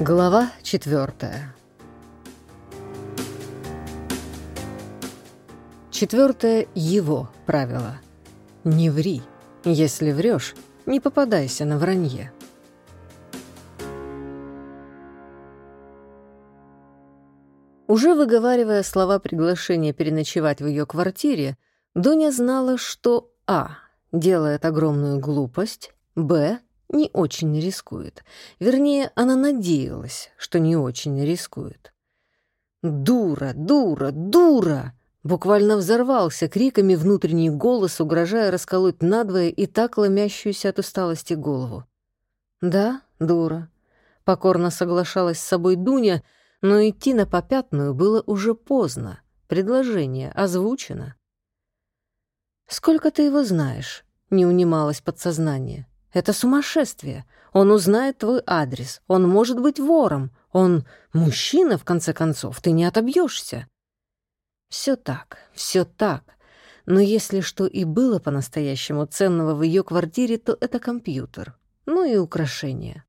Глава четвертая. Четвертое его правило. Не ври. Если врешь, не попадайся на вранье. Уже выговаривая слова приглашения переночевать в ее квартире, Дуня знала, что А. делает огромную глупость, Б не очень рискует. Вернее, она надеялась, что не очень рискует. «Дура, дура, дура!» Буквально взорвался криками внутренний голос, угрожая расколоть надвое и так ломящуюся от усталости голову. «Да, дура», — покорно соглашалась с собой Дуня, но идти на попятную было уже поздно. Предложение озвучено. «Сколько ты его знаешь?» — не унималось подсознание. Это сумасшествие. Он узнает твой адрес. Он может быть вором. Он мужчина, в конце концов. Ты не отобьешься. Все так, все так. Но если что и было по-настоящему ценного в ее квартире, то это компьютер. Ну и украшения.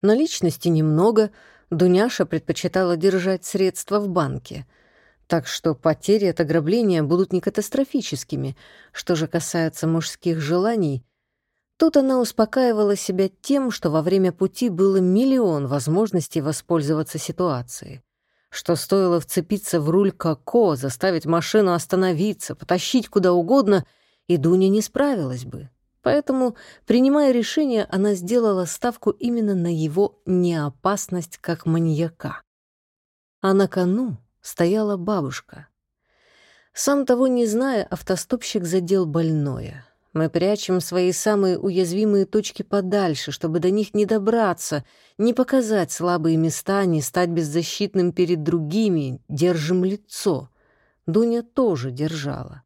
Наличности немного. Дуняша предпочитала держать средства в банке. Так что потери от ограбления будут не катастрофическими. Что же касается мужских желаний, Тут она успокаивала себя тем, что во время пути было миллион возможностей воспользоваться ситуацией. Что стоило вцепиться в руль Коко, заставить машину остановиться, потащить куда угодно, и Дуня не справилась бы. Поэтому, принимая решение, она сделала ставку именно на его неопасность как маньяка. А на кону стояла бабушка. Сам того не зная, автостопщик задел больное — мы прячем свои самые уязвимые точки подальше, чтобы до них не добраться, не показать слабые места, не стать беззащитным перед другими, держим лицо. Дуня тоже держала.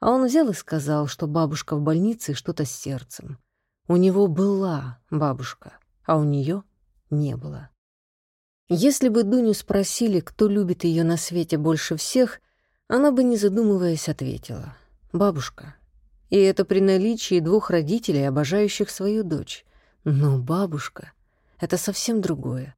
А он взял и сказал, что бабушка в больнице что-то с сердцем. У него была бабушка, а у нее не было. Если бы Дуню спросили, кто любит ее на свете больше всех, она бы, не задумываясь, ответила — бабушка. И это при наличии двух родителей, обожающих свою дочь. Но бабушка — это совсем другое.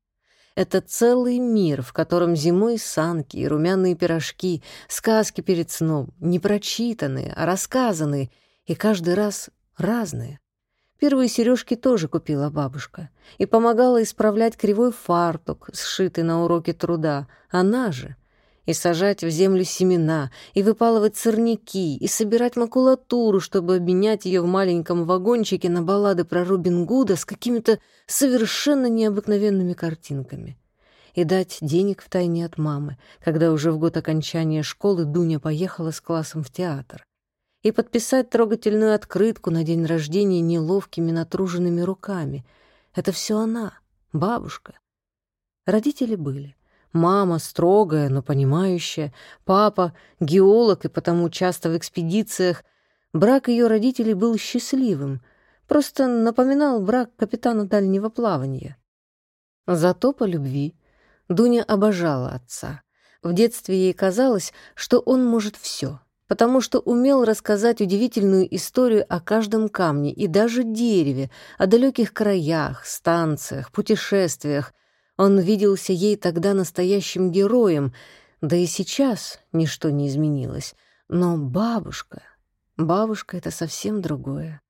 Это целый мир, в котором зимой санки и румяные пирожки, сказки перед сном, не прочитанные, а рассказанные, и каждый раз разные. Первые сережки тоже купила бабушка и помогала исправлять кривой фартук, сшитый на уроке труда. Она же и сажать в землю семена, и выпалывать сорняки, и собирать макулатуру, чтобы обменять ее в маленьком вагончике на баллады про Робин Гуда с какими-то совершенно необыкновенными картинками. И дать денег втайне от мамы, когда уже в год окончания школы Дуня поехала с классом в театр. И подписать трогательную открытку на день рождения неловкими натруженными руками. Это все она, бабушка. Родители были. Мама строгая, но понимающая, папа — геолог и потому часто в экспедициях. Брак ее родителей был счастливым, просто напоминал брак капитана дальнего плавания. Зато по любви Дуня обожала отца. В детстве ей казалось, что он может все, потому что умел рассказать удивительную историю о каждом камне и даже дереве, о далеких краях, станциях, путешествиях, он виделся ей тогда настоящим героем, да и сейчас ничто не изменилось. Но бабушка... Бабушка — это совсем другое.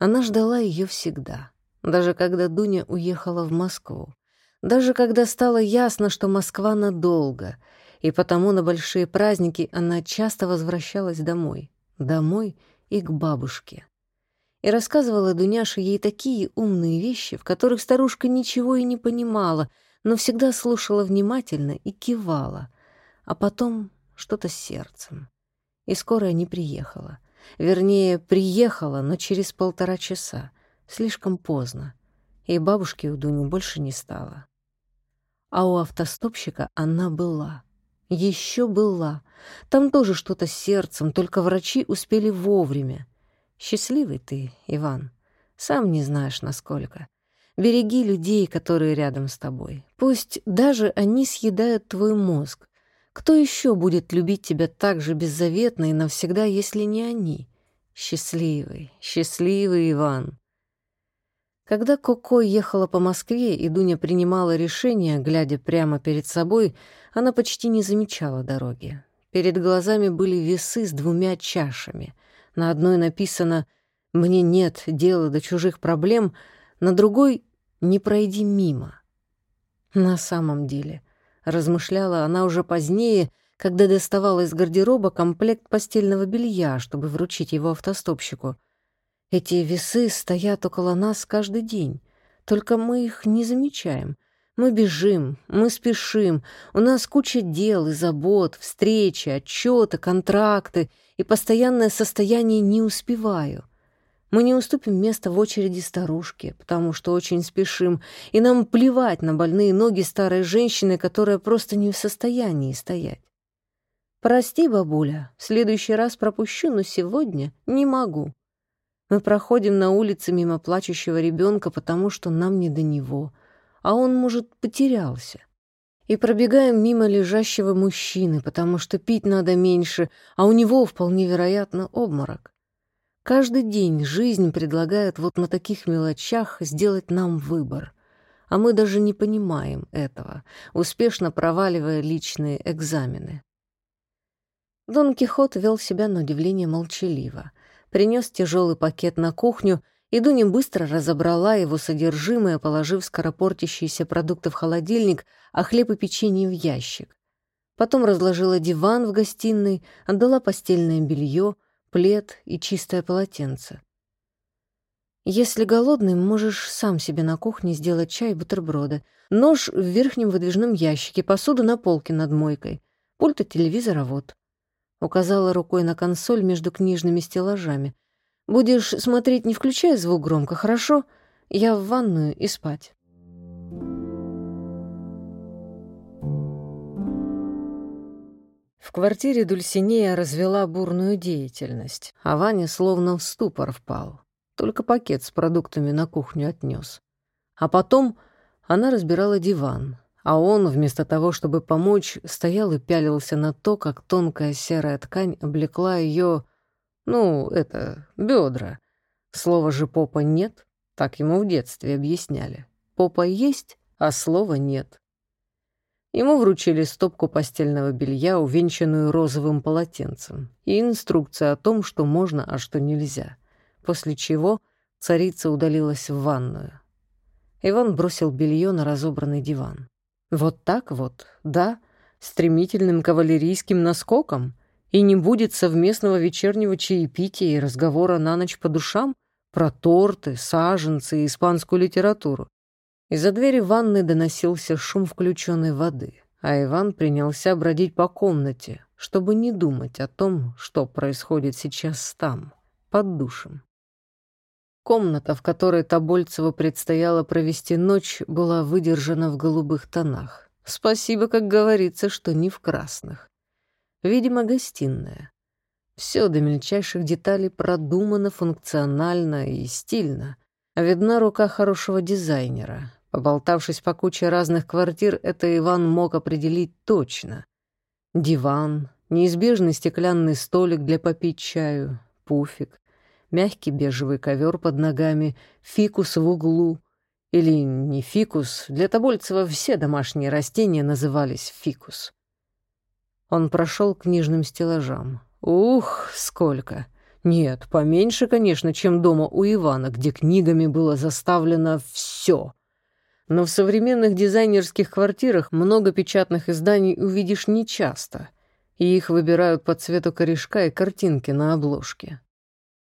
Она ждала ее всегда, даже когда Дуня уехала в Москву. Даже когда стало ясно, что Москва надолго, и потому на большие праздники она часто возвращалась домой. Домой и к бабушке. И рассказывала Дуняша ей такие умные вещи, в которых старушка ничего и не понимала — но всегда слушала внимательно и кивала, а потом что-то с сердцем. И скорая не приехала. Вернее, приехала, но через полтора часа, слишком поздно, и бабушки у Дуни больше не стало. А у автостопщика она была. Еще была. Там тоже что-то с сердцем, только врачи успели вовремя. Счастливый ты, Иван. Сам не знаешь, насколько. Береги людей, которые рядом с тобой. Пусть даже они съедают твой мозг. Кто еще будет любить тебя так же беззаветно и навсегда, если не они? Счастливый, счастливый Иван. Когда Коко ехала по Москве, и Дуня принимала решение, глядя прямо перед собой, она почти не замечала дороги. Перед глазами были весы с двумя чашами. На одной написано «Мне нет дела до чужих проблем», на другой «Не пройди мимо». На самом деле, размышляла она уже позднее, когда доставала из гардероба комплект постельного белья, чтобы вручить его автостопщику. Эти весы стоят около нас каждый день, только мы их не замечаем. Мы бежим, мы спешим, у нас куча дел и забот, встречи, отчеты, контракты и постоянное состояние «не успеваю». Мы не уступим место в очереди старушке, потому что очень спешим, и нам плевать на больные ноги старой женщины, которая просто не в состоянии стоять. «Прости, бабуля, в следующий раз пропущу, но сегодня не могу». Мы проходим на улице мимо плачущего ребенка, потому что нам не до него — а он, может, потерялся. И пробегаем мимо лежащего мужчины, потому что пить надо меньше, а у него, вполне вероятно, обморок. Каждый день жизнь предлагает вот на таких мелочах сделать нам выбор, а мы даже не понимаем этого, успешно проваливая личные экзамены. Дон Кихот вел себя на удивление молчаливо, принес тяжелый пакет на кухню и Дуня быстро разобрала его содержимое, положив скоропортящиеся продукты в холодильник, а хлеб и печенье в ящик. Потом разложила диван в гостиной, отдала постельное белье, плед и чистое полотенце. Если голодный, можешь сам себе на кухне сделать чай и бутерброды. Нож в верхнем выдвижном ящике, посуду на полке над мойкой, пульт от телевизора вот. Указала рукой на консоль между книжными стеллажами. Будешь смотреть, не включая звук громко, хорошо? Я в ванную и спать. В квартире Дульсинея развела бурную деятельность, а Ваня словно в ступор впал. Только пакет с продуктами на кухню отнес. А потом она разбирала диван, а он, вместо того, чтобы помочь, стоял и пялился на то, как тонкая серая ткань облекла ее ну, это, бедра. Слова же попа нет, так ему в детстве объясняли. Попа есть, а слова нет. Ему вручили стопку постельного белья, увенчанную розовым полотенцем, и инструкция о том, что можно, а что нельзя, после чего царица удалилась в ванную. Иван бросил белье на разобранный диван. Вот так вот, да, стремительным кавалерийским наскоком — и не будет совместного вечернего чаепития и разговора на ночь по душам про торты, саженцы и испанскую литературу. Из-за двери ванны доносился шум включенной воды, а Иван принялся бродить по комнате, чтобы не думать о том, что происходит сейчас там, под душем. Комната, в которой Тобольцеву предстояло провести ночь, была выдержана в голубых тонах. Спасибо, как говорится, что не в красных. Видимо, гостиная. Все до мельчайших деталей продумано, функционально и стильно. Видна рука хорошего дизайнера. Поболтавшись по куче разных квартир, это Иван мог определить точно. Диван, неизбежный стеклянный столик для попить чаю, пуфик, мягкий бежевый ковер под ногами, фикус в углу. Или не фикус, для Тобольцева все домашние растения назывались фикус. Он прошел к книжным стеллажам. Ух, сколько! Нет, поменьше, конечно, чем дома у Ивана, где книгами было заставлено все. Но в современных дизайнерских квартирах много печатных изданий увидишь нечасто, и их выбирают по цвету корешка и картинки на обложке.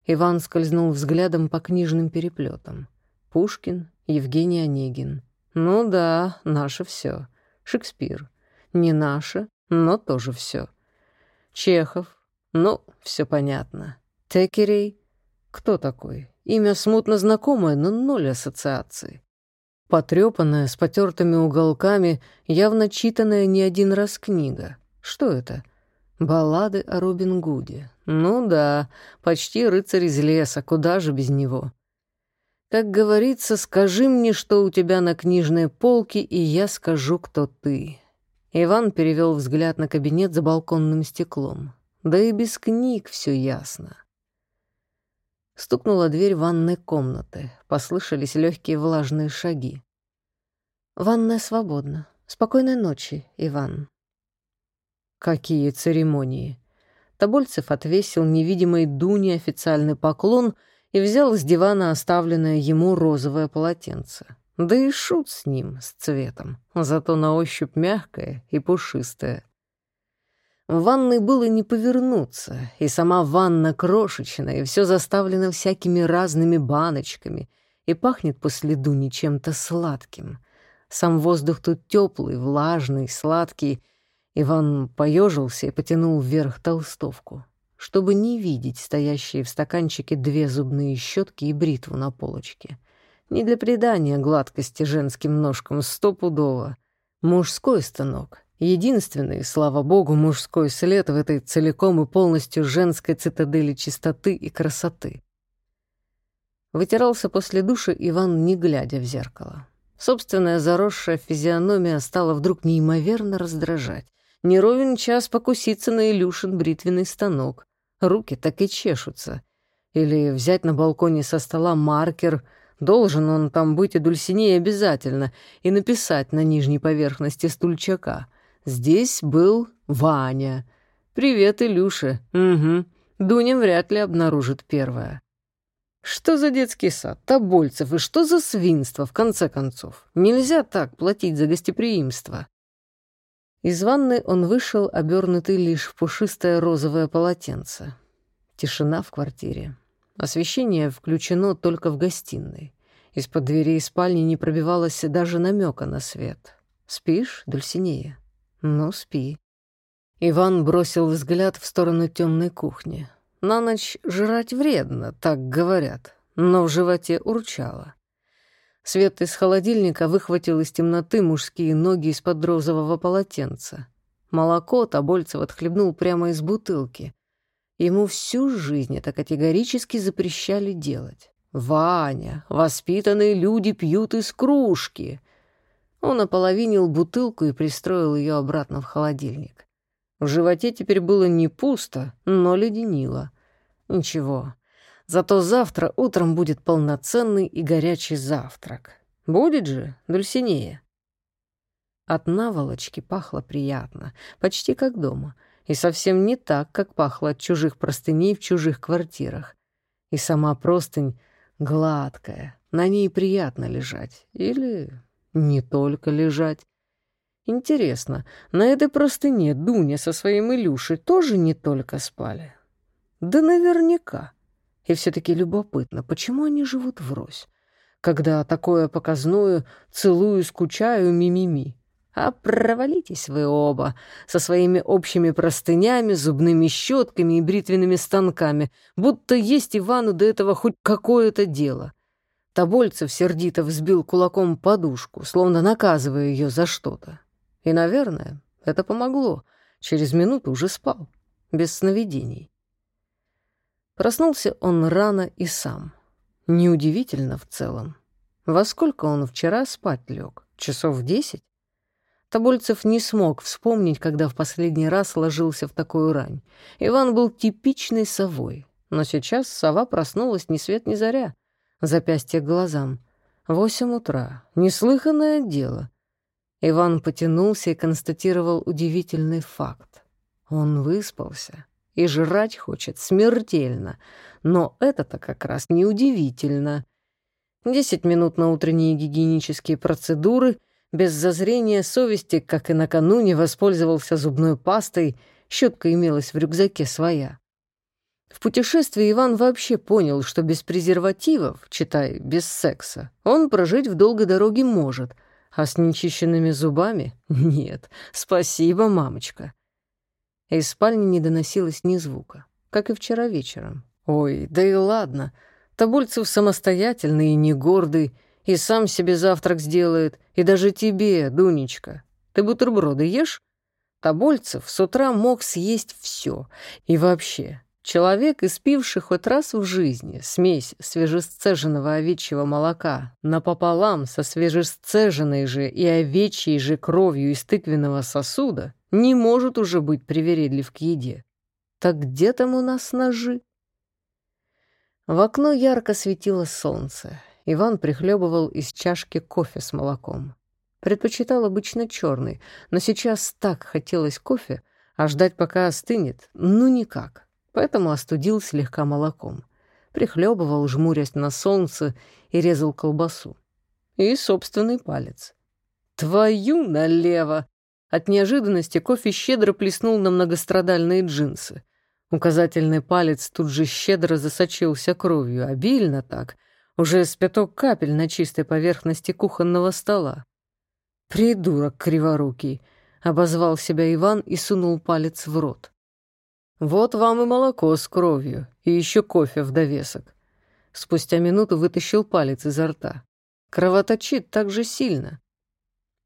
Иван скользнул взглядом по книжным переплетам. Пушкин, Евгений Онегин. Ну да, наше все. Шекспир. Не наше, но тоже все. Чехов, ну, все понятно. Текерей, кто такой? Имя смутно знакомое, но ноль ассоциаций. Потрепанная, с потертыми уголками, явно читанная не один раз книга. Что это? Баллады о Робин Гуде. Ну да, почти рыцарь из леса, куда же без него? Как говорится, скажи мне, что у тебя на книжной полке, и я скажу, кто ты. Иван перевел взгляд на кабинет за балконным стеклом. Да и без книг все ясно. Стукнула дверь ванной комнаты. Послышались легкие влажные шаги. «Ванная свободна. Спокойной ночи, Иван». Какие церемонии! Тобольцев отвесил невидимой Дуне официальный поклон и взял с дивана оставленное ему розовое полотенце. Да и шут с ним, с цветом, зато на ощупь мягкое и пушистое. В ванной было не повернуться, и сама ванна крошечная, и все заставлено всякими разными баночками, и пахнет после Дуни чем-то сладким. Сам воздух тут теплый, влажный, сладкий. Иван поежился и потянул вверх толстовку, чтобы не видеть стоящие в стаканчике две зубные щетки и бритву на полочке — не для придания гладкости женским ножкам стопудово. Мужской станок. Единственный, слава богу, мужской след в этой целиком и полностью женской цитадели чистоты и красоты. Вытирался после душа Иван, не глядя в зеркало. Собственная заросшая физиономия стала вдруг неимоверно раздражать. Не ровен час покуситься на Илюшин бритвенный станок. Руки так и чешутся. Или взять на балконе со стола маркер — Должен он там быть и Дульсиней обязательно, и написать на нижней поверхности стульчака. Здесь был Ваня. «Привет, Илюша». «Угу. Дуня вряд ли обнаружит первое». Что за детский сад, Тобольцев, и что за свинство, в конце концов? Нельзя так платить за гостеприимство. Из ванны он вышел, обернутый лишь в пушистое розовое полотенце. Тишина в квартире. Освещение включено только в гостиной. Из-под дверей спальни не пробивалось даже намека на свет. «Спишь, Дульсинея?» «Ну, спи». Иван бросил взгляд в сторону темной кухни. На ночь жрать вредно, так говорят, но в животе урчало. Свет из холодильника выхватил из темноты мужские ноги из-под розового полотенца. Молоко Тобольцев отхлебнул прямо из бутылки. Ему всю жизнь это категорически запрещали делать. «Ваня, воспитанные люди пьют из кружки!» Он ополовинил бутылку и пристроил ее обратно в холодильник. В животе теперь было не пусто, но леденило. Ничего, зато завтра утром будет полноценный и горячий завтрак. Будет же, Дульсинея. От наволочки пахло приятно, почти как дома — и совсем не так, как пахло от чужих простыней в чужих квартирах. И сама простынь гладкая, на ней приятно лежать. Или не только лежать. Интересно, на этой простыне Дуня со своим Илюшей тоже не только спали? Да наверняка. И все-таки любопытно, почему они живут врозь? Когда такое показное «целую, скучаю, мимими». А провалитесь вы оба со своими общими простынями, зубными щетками и бритвенными станками, будто есть Ивану до этого хоть какое-то дело. Тобольцев сердито взбил кулаком подушку, словно наказывая ее за что-то. И, наверное, это помогло. Через минуту уже спал, без сновидений. Проснулся он рано и сам. Неудивительно в целом. Во сколько он вчера спать лег? Часов в десять? Тобольцев не смог вспомнить, когда в последний раз ложился в такую рань. Иван был типичной совой, но сейчас сова проснулась ни свет ни заря. Запястье к глазам. Восемь утра. Неслыханное дело. Иван потянулся и констатировал удивительный факт. Он выспался и жрать хочет смертельно, но это-то как раз неудивительно. Десять минут на утренние гигиенические процедуры — без зазрения совести, как и накануне, воспользовался зубной пастой, щетка имелась в рюкзаке своя. В путешествии Иван вообще понял, что без презервативов, читай, без секса, он прожить в долгой дороге может, а с нечищенными зубами — нет. Спасибо, мамочка. Из спальни не доносилось ни звука, как и вчера вечером. Ой, да и ладно. Тобольцев самостоятельный и не гордый, и сам себе завтрак сделает, и даже тебе, Дунечка. Ты бутерброды ешь? Тобольцев с утра мог съесть все. И вообще, человек, испивший хоть раз в жизни смесь свежесцеженного овечьего молока напополам со свежесцеженной же и овечьей же кровью из тыквенного сосуда, не может уже быть привередлив к еде. Так где там у нас ножи? В окно ярко светило солнце. Иван прихлебывал из чашки кофе с молоком. Предпочитал обычно черный, но сейчас так хотелось кофе, а ждать, пока остынет, ну никак. Поэтому остудил слегка молоком. Прихлебывал, жмурясь на солнце, и резал колбасу. И собственный палец. «Твою налево!» От неожиданности кофе щедро плеснул на многострадальные джинсы. Указательный палец тут же щедро засочился кровью, обильно так, уже с пяток капель на чистой поверхности кухонного стола. «Придурок криворукий!» — обозвал себя Иван и сунул палец в рот. «Вот вам и молоко с кровью, и еще кофе в довесок». Спустя минуту вытащил палец изо рта. Кровоточит так же сильно.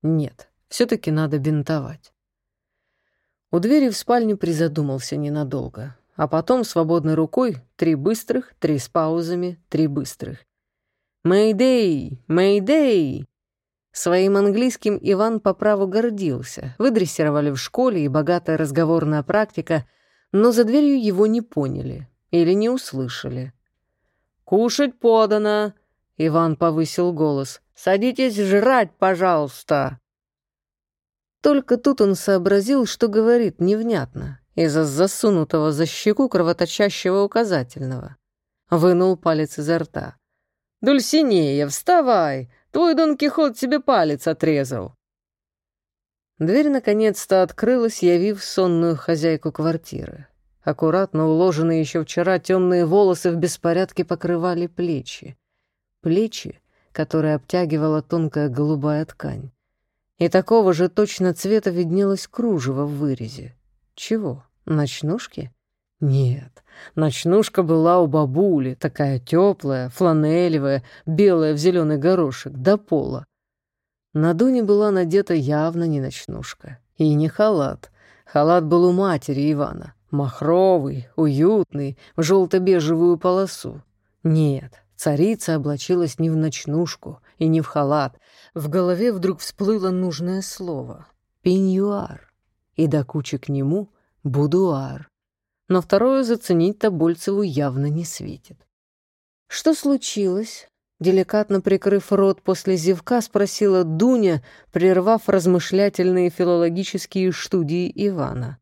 Нет, все-таки надо бинтовать. У двери в спальню призадумался ненадолго, а потом свободной рукой три быстрых, три с паузами, три быстрых. «Мэйдэй! Мэйдэй!» Своим английским Иван по праву гордился. Выдрессировали в школе и богатая разговорная практика, но за дверью его не поняли или не услышали. «Кушать подано!» — Иван повысил голос. «Садитесь жрать, пожалуйста!» Только тут он сообразил, что говорит невнятно, из-за засунутого за щеку кровоточащего указательного. Вынул палец изо рта. «Дульсинея, вставай! Твой Дон Кихот себе палец отрезал!» Дверь наконец-то открылась, явив сонную хозяйку квартиры. Аккуратно уложенные еще вчера темные волосы в беспорядке покрывали плечи. Плечи, которые обтягивала тонкая голубая ткань. И такого же точно цвета виднелось кружево в вырезе. Чего, ночнушки? Нет, ночнушка была у бабули, такая теплая, фланелевая, белая в зеленый горошек, до пола. На Дуне была надета явно не ночнушка. И не халат. Халат был у матери Ивана. Махровый, уютный, в желто-бежевую полосу. Нет, царица облачилась не в ночнушку и не в халат. В голове вдруг всплыло нужное слово — пеньюар. И до кучи к нему — будуар но второе заценить Тобольцеву явно не светит. «Что случилось?» Деликатно прикрыв рот после зевка, спросила Дуня, прервав размышлятельные филологические студии Ивана.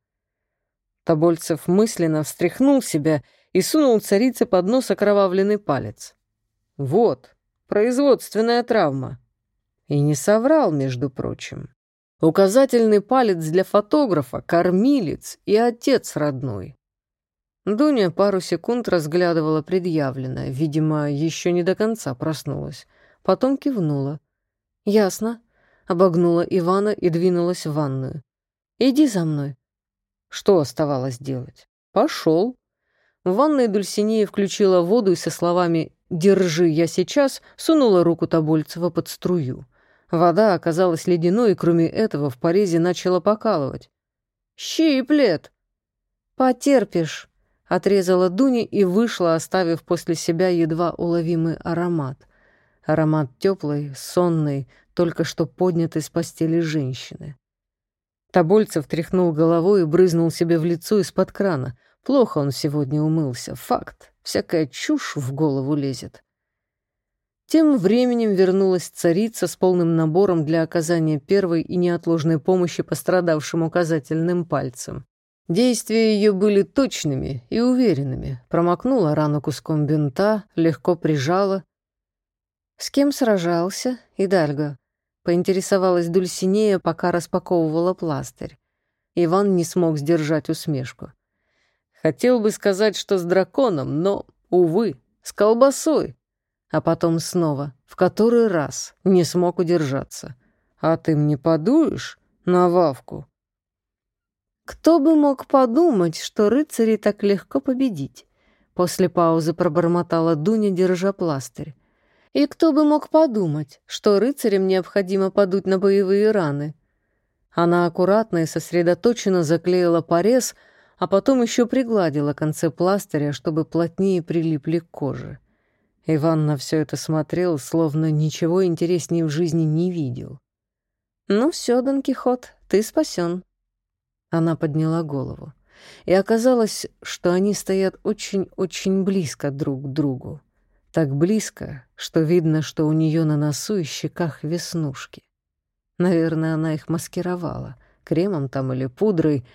Тобольцев мысленно встряхнул себя и сунул царице под нос окровавленный палец. «Вот, производственная травма». И не соврал, между прочим. Указательный палец для фотографа, кормилец и отец родной. Дуня пару секунд разглядывала предъявленное, видимо, еще не до конца проснулась. Потом кивнула. «Ясно», — обогнула Ивана и двинулась в ванную. «Иди за мной». Что оставалось делать? «Пошел». В ванной Дульсинея включила воду и со словами «Держи, я сейчас» сунула руку Тобольцева под струю. Вода оказалась ледяной, и кроме этого в порезе начала покалывать. «Щиплет!» «Потерпишь», Отрезала Дуня и вышла, оставив после себя едва уловимый аромат. Аромат теплой, сонной, только что поднятой с постели женщины. Тобольцев тряхнул головой и брызнул себе в лицо из-под крана. Плохо он сегодня умылся. Факт. Всякая чушь в голову лезет. Тем временем вернулась царица с полным набором для оказания первой и неотложной помощи пострадавшим указательным пальцем. Действия ее были точными и уверенными. Промокнула рану куском бинта, легко прижала. «С кем сражался, Идальго?» — поинтересовалась Дульсинея, пока распаковывала пластырь. Иван не смог сдержать усмешку. «Хотел бы сказать, что с драконом, но, увы, с колбасой». А потом снова, в который раз, не смог удержаться. «А ты мне подуешь на Вавку?» Кто бы мог подумать, что рыцари так легко победить? После паузы пробормотала Дуня, держа пластырь. И кто бы мог подумать, что рыцарям необходимо подуть на боевые раны? Она аккуратно и сосредоточенно заклеила порез, а потом еще пригладила концы пластыря, чтобы плотнее прилипли к коже. Иван на все это смотрел, словно ничего интереснее в жизни не видел. «Ну все, Дон Кихот, ты спасен», она подняла голову. и оказалось, что они стоят очень-очень близко друг к другу. Так близко, что видно, что у нее на носу и щеках веснушки. Наверное, она их маскировала, кремом там или пудрой,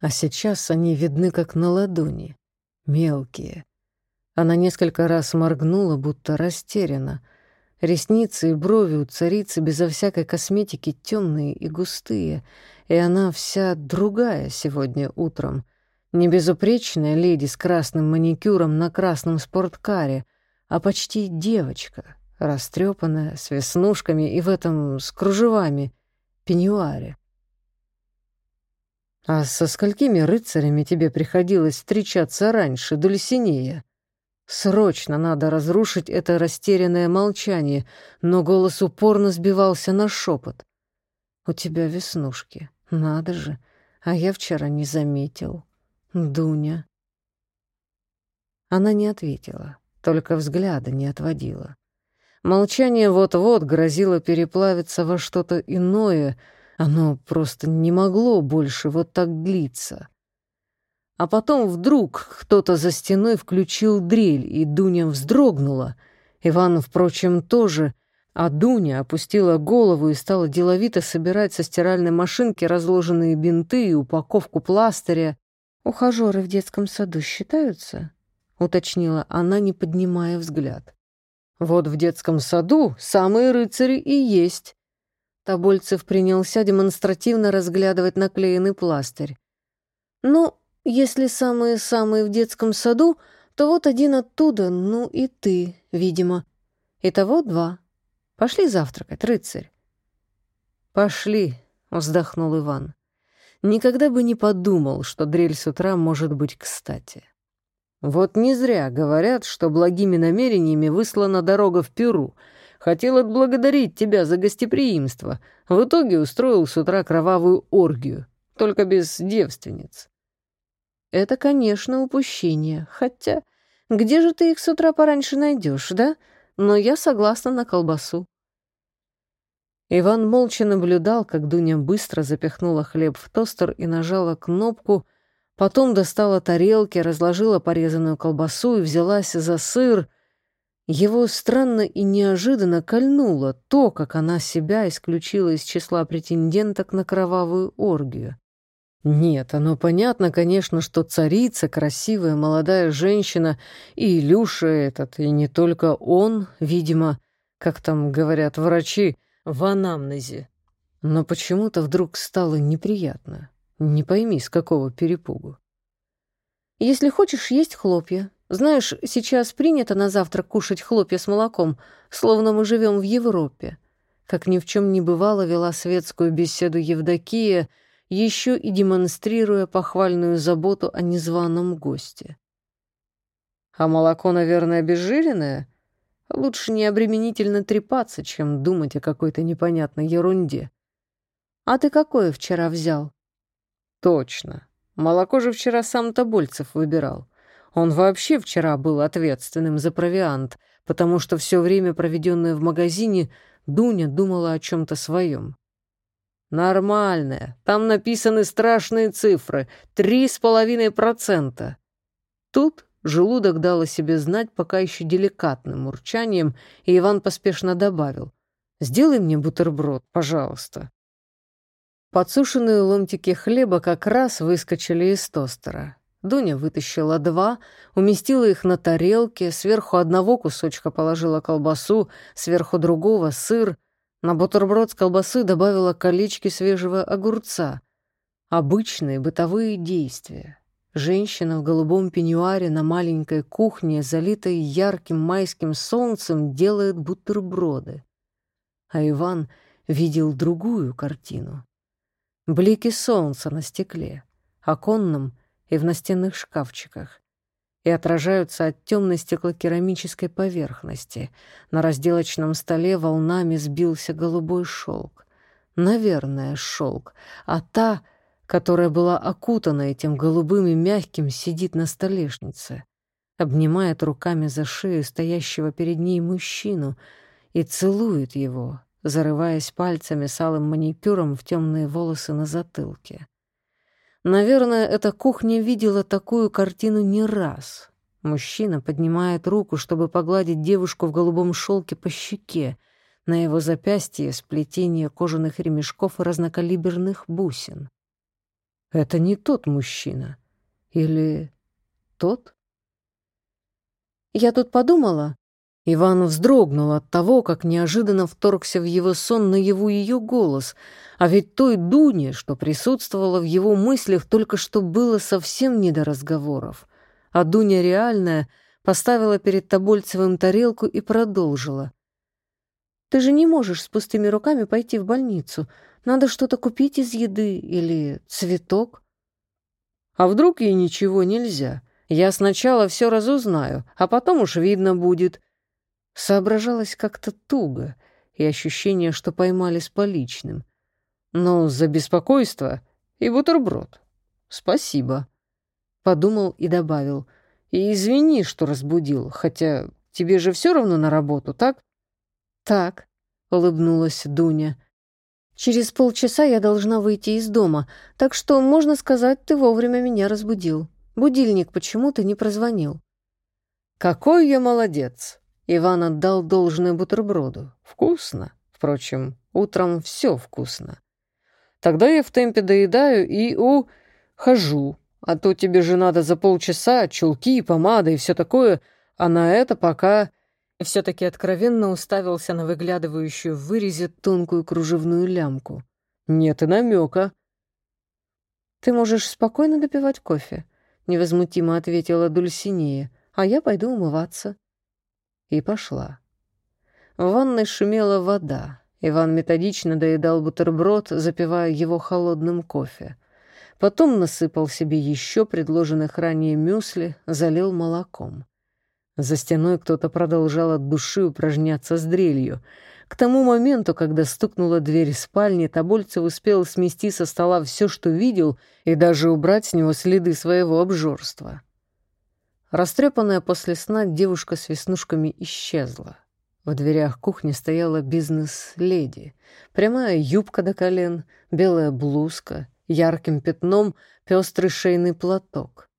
а сейчас они видны как на ладони, мелкие. Она несколько раз моргнула, будто растеряна. Ресницы и брови у царицы безо всякой косметики темные и густые, и она вся другая сегодня утром. Не безупречная леди с красным маникюром на красном спорткаре, а почти девочка, растрепанная, с веснушками и в этом с кружевами, пеньюаре. «А со сколькими рыцарями тебе приходилось встречаться раньше, Дульсинея?» Срочно надо разрушить это растерянное молчание, но голос упорно сбивался на шепот. «У тебя веснушки, надо же, а я вчера не заметил. Дуня». Она не ответила только взгляда не отводила. Молчание вот-вот грозило переплавиться во что-то иное, оно просто не могло больше вот так длиться. А потом вдруг кто-то за стеной включил дрель, и Дуня вздрогнула. Иван, впрочем, тоже, а Дуня опустила голову и стала деловито собирать со стиральной машинки разложенные бинты и упаковку пластыря. «Ухажеры в детском саду считаются?» уточнила она, не поднимая взгляд. Вот в детском саду самые рыцари и есть. Тобольцев принялся демонстративно разглядывать наклеенный пластырь. Ну, если самые-самые в детском саду, то вот один оттуда, ну и ты, видимо. Итого два. Пошли завтракать, рыцарь. Пошли, вздохнул Иван. Никогда бы не подумал, что дрель с утра может быть кстати. Вот не зря говорят, что благими намерениями выслана дорога в Перу. Хотел отблагодарить тебя за гостеприимство. В итоге устроил с утра кровавую оргию, только без девственниц. Это, конечно, упущение. Хотя, где же ты их с утра пораньше найдешь, да? Но я согласна на колбасу. Иван молча наблюдал, как Дуня быстро запихнула хлеб в тостер и нажала кнопку — Потом достала тарелки, разложила порезанную колбасу и взялась за сыр. Его странно и неожиданно кольнуло то, как она себя исключила из числа претенденток на кровавую оргию. Нет, оно понятно, конечно, что царица, красивая молодая женщина, и Илюша этот, и не только он, видимо, как там говорят врачи, в анамнезе. Но почему-то вдруг стало неприятно. Не пойми, с какого перепугу. Если хочешь есть хлопья. Знаешь, сейчас принято на завтрак кушать хлопья с молоком, словно мы живем в Европе. Как ни в чем не бывало, вела светскую беседу Евдокия, еще и демонстрируя похвальную заботу о незваном госте. А молоко, наверное, обезжиренное? Лучше не обременительно трепаться, чем думать о какой-то непонятной ерунде. А ты какое вчера взял? Точно. Молоко же вчера сам Тобольцев выбирал. Он вообще вчера был ответственным за провиант, потому что все время, проведенное в магазине, Дуня думала о чем-то своем. «Нормальная. Там написаны страшные цифры. Три с половиной процента». Тут желудок дал о себе знать пока еще деликатным урчанием, и Иван поспешно добавил. «Сделай мне бутерброд, пожалуйста». Подсушенные ломтики хлеба как раз выскочили из тостера. Дуня вытащила два, уместила их на тарелке, сверху одного кусочка положила колбасу, сверху другого — сыр. На бутерброд с колбасы добавила колечки свежего огурца. Обычные бытовые действия. Женщина в голубом пеньюаре на маленькой кухне, залитой ярким майским солнцем, делает бутерброды. А Иван видел другую картину. Блики солнца на стекле, оконном и в настенных шкафчиках, и отражаются от темной стеклокерамической поверхности. На разделочном столе волнами сбился голубой шелк. Наверное, шелк, а та, которая была окутана этим голубым и мягким, сидит на столешнице, обнимает руками за шею стоящего перед ней мужчину и целует его, зарываясь пальцами с алым маникюром в темные волосы на затылке. Наверное, эта кухня видела такую картину не раз. Мужчина поднимает руку, чтобы погладить девушку в голубом шелке по щеке. На его запястье сплетение кожаных ремешков и разнокалиберных бусин. Это не тот мужчина. Или тот? Я тут подумала. Иван вздрогнул от того, как неожиданно вторгся в его сон наяву ее голос, а ведь той Дуне, что присутствовала в его мыслях, только что было совсем не до разговоров. А Дуня реальная поставила перед Тобольцевым тарелку и продолжила. «Ты же не можешь с пустыми руками пойти в больницу. Надо что-то купить из еды или цветок». «А вдруг ей ничего нельзя?» Я сначала все разузнаю, а потом уж видно будет. Соображалось как-то туго, и ощущение, что поймали с поличным. Но за беспокойство и бутерброд. Спасибо. Подумал и добавил. И извини, что разбудил, хотя тебе же все равно на работу, так? Так, улыбнулась Дуня. Через полчаса я должна выйти из дома, так что, можно сказать, ты вовремя меня разбудил. Будильник почему-то не прозвонил. «Какой я молодец!» Иван отдал должное бутерброду. «Вкусно. Впрочем, утром все вкусно. Тогда я в темпе доедаю и у... хожу. А то тебе же надо за полчаса чулки, помада и все такое, а на это пока...» Все-таки откровенно уставился на выглядывающую в вырезе тонкую кружевную лямку. «Нет и намека. «Ты можешь спокойно допивать кофе», — невозмутимо ответила Дульсинея, «а я пойду умываться». И пошла. В ванной шумела вода. Иван методично доедал бутерброд, запивая его холодным кофе. Потом насыпал себе еще предложенных ранее мюсли, залил молоком. За стеной кто-то продолжал от души упражняться с дрелью — к тому моменту, когда стукнула дверь спальни, Тобольцев успел смести со стола все, что видел, и даже убрать с него следы своего обжорства. Растрепанная после сна девушка с веснушками исчезла. В дверях кухни стояла бизнес-леди. Прямая юбка до колен, белая блузка, ярким пятном пестрый шейный платок.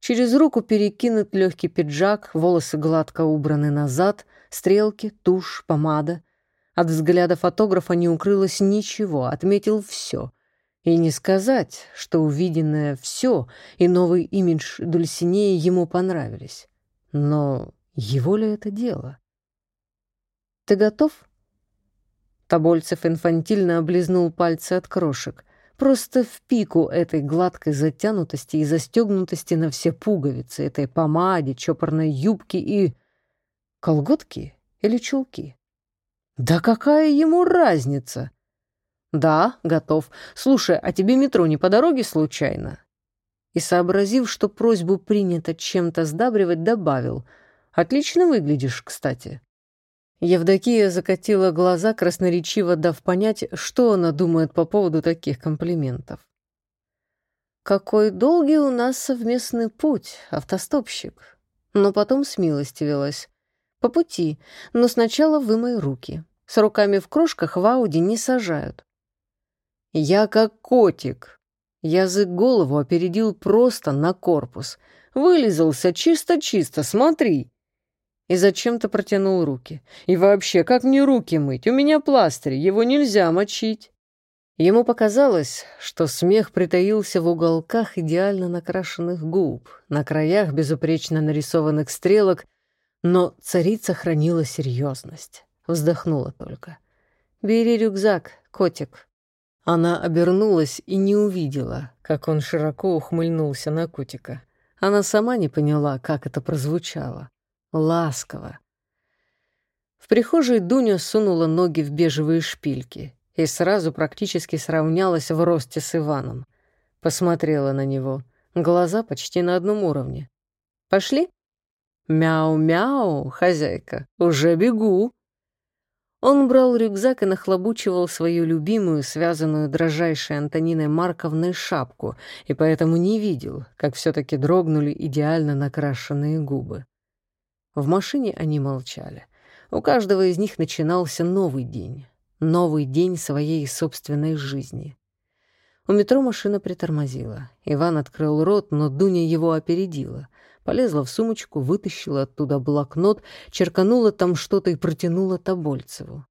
Через руку перекинут легкий пиджак, волосы гладко убраны назад, стрелки, тушь, помада. От взгляда фотографа не укрылось ничего, отметил все. И не сказать, что увиденное все и новый имидж Дульсинеи ему понравились. Но его ли это дело? «Ты готов?» Тобольцев инфантильно облизнул пальцы от крошек. Просто в пику этой гладкой затянутости и застегнутости на все пуговицы, этой помаде, чопорной юбки и... Колготки или чулки? Да какая ему разница? Да, готов. Слушай, а тебе метро не по дороге случайно? И сообразив, что просьбу принято чем-то сдабривать, добавил. Отлично выглядишь, кстати. Евдокия закатила глаза, красноречиво дав понять, что она думает по поводу таких комплиментов. «Какой долгий у нас совместный путь, автостопщик!» Но потом смилостивилась. По пути, но сначала вымой руки. С руками в крошках в Ауди не сажают. Я как котик. Язык голову опередил просто на корпус. Вылизался чисто-чисто, смотри. И зачем-то протянул руки. И вообще, как мне руки мыть? У меня пластырь, его нельзя мочить. Ему показалось, что смех притаился в уголках идеально накрашенных губ, на краях безупречно нарисованных стрелок но царица хранила серьезность. Вздохнула только. «Бери рюкзак, котик». Она обернулась и не увидела, как он широко ухмыльнулся на котика. Она сама не поняла, как это прозвучало. Ласково. В прихожей Дуня сунула ноги в бежевые шпильки и сразу практически сравнялась в росте с Иваном. Посмотрела на него. Глаза почти на одном уровне. «Пошли?» «Мяу-мяу, хозяйка, уже бегу!» Он брал рюкзак и нахлобучивал свою любимую, связанную дрожайшей Антониной Марковной шапку, и поэтому не видел, как все-таки дрогнули идеально накрашенные губы. В машине они молчали. У каждого из них начинался новый день. Новый день своей собственной жизни. У метро машина притормозила. Иван открыл рот, но Дуня его опередила. Полезла в сумочку, вытащила оттуда блокнот, черканула там что-то и протянула Тобольцеву.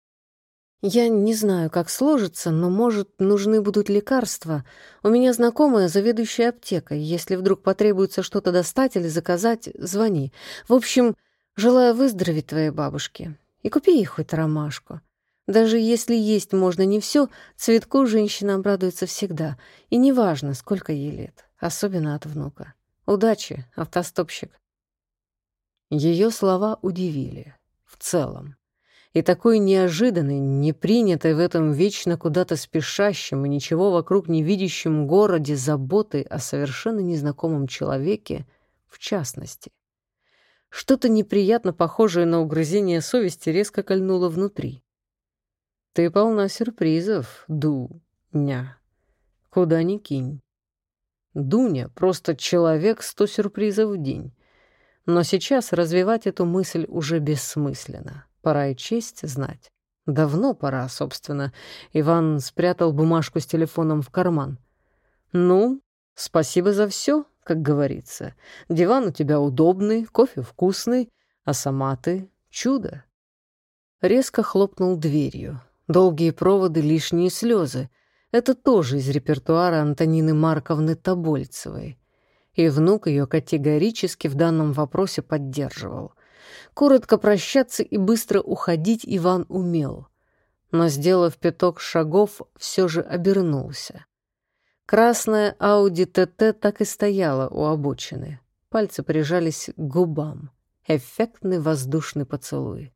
«Я не знаю, как сложится, но, может, нужны будут лекарства. У меня знакомая заведующая аптекой. Если вдруг потребуется что-то достать или заказать, звони. В общем, желаю выздороветь твоей бабушке. И купи ей хоть ромашку. Даже если есть можно не все, цветку женщина обрадуется всегда. И неважно, сколько ей лет, особенно от внука. Удачи, автостопщик. Ее слова удивили. В целом. И такой неожиданный, не принятой в этом вечно куда-то спешащем и ничего вокруг не видящем городе заботы о совершенно незнакомом человеке в частности. Что-то неприятно похожее на угрызение совести резко кольнуло внутри. Ты полна сюрпризов, Дуня. Куда ни кинь. Дуня — просто человек сто сюрпризов в день. Но сейчас развивать эту мысль уже бессмысленно. Пора и честь знать. Давно пора, собственно. Иван спрятал бумажку с телефоном в карман. «Ну, спасибо за все, как говорится. Диван у тебя удобный, кофе вкусный, а сама ты — чудо». Резко хлопнул дверью. Долгие проводы, лишние слезы. Это тоже из репертуара Антонины Марковны Тобольцевой. И внук ее категорически в данном вопросе поддерживал. Коротко прощаться и быстро уходить Иван умел. Но, сделав пяток шагов, все же обернулся. Красная Ауди ТТ так и стояла у обочины. Пальцы прижались к губам. Эффектный воздушный поцелуй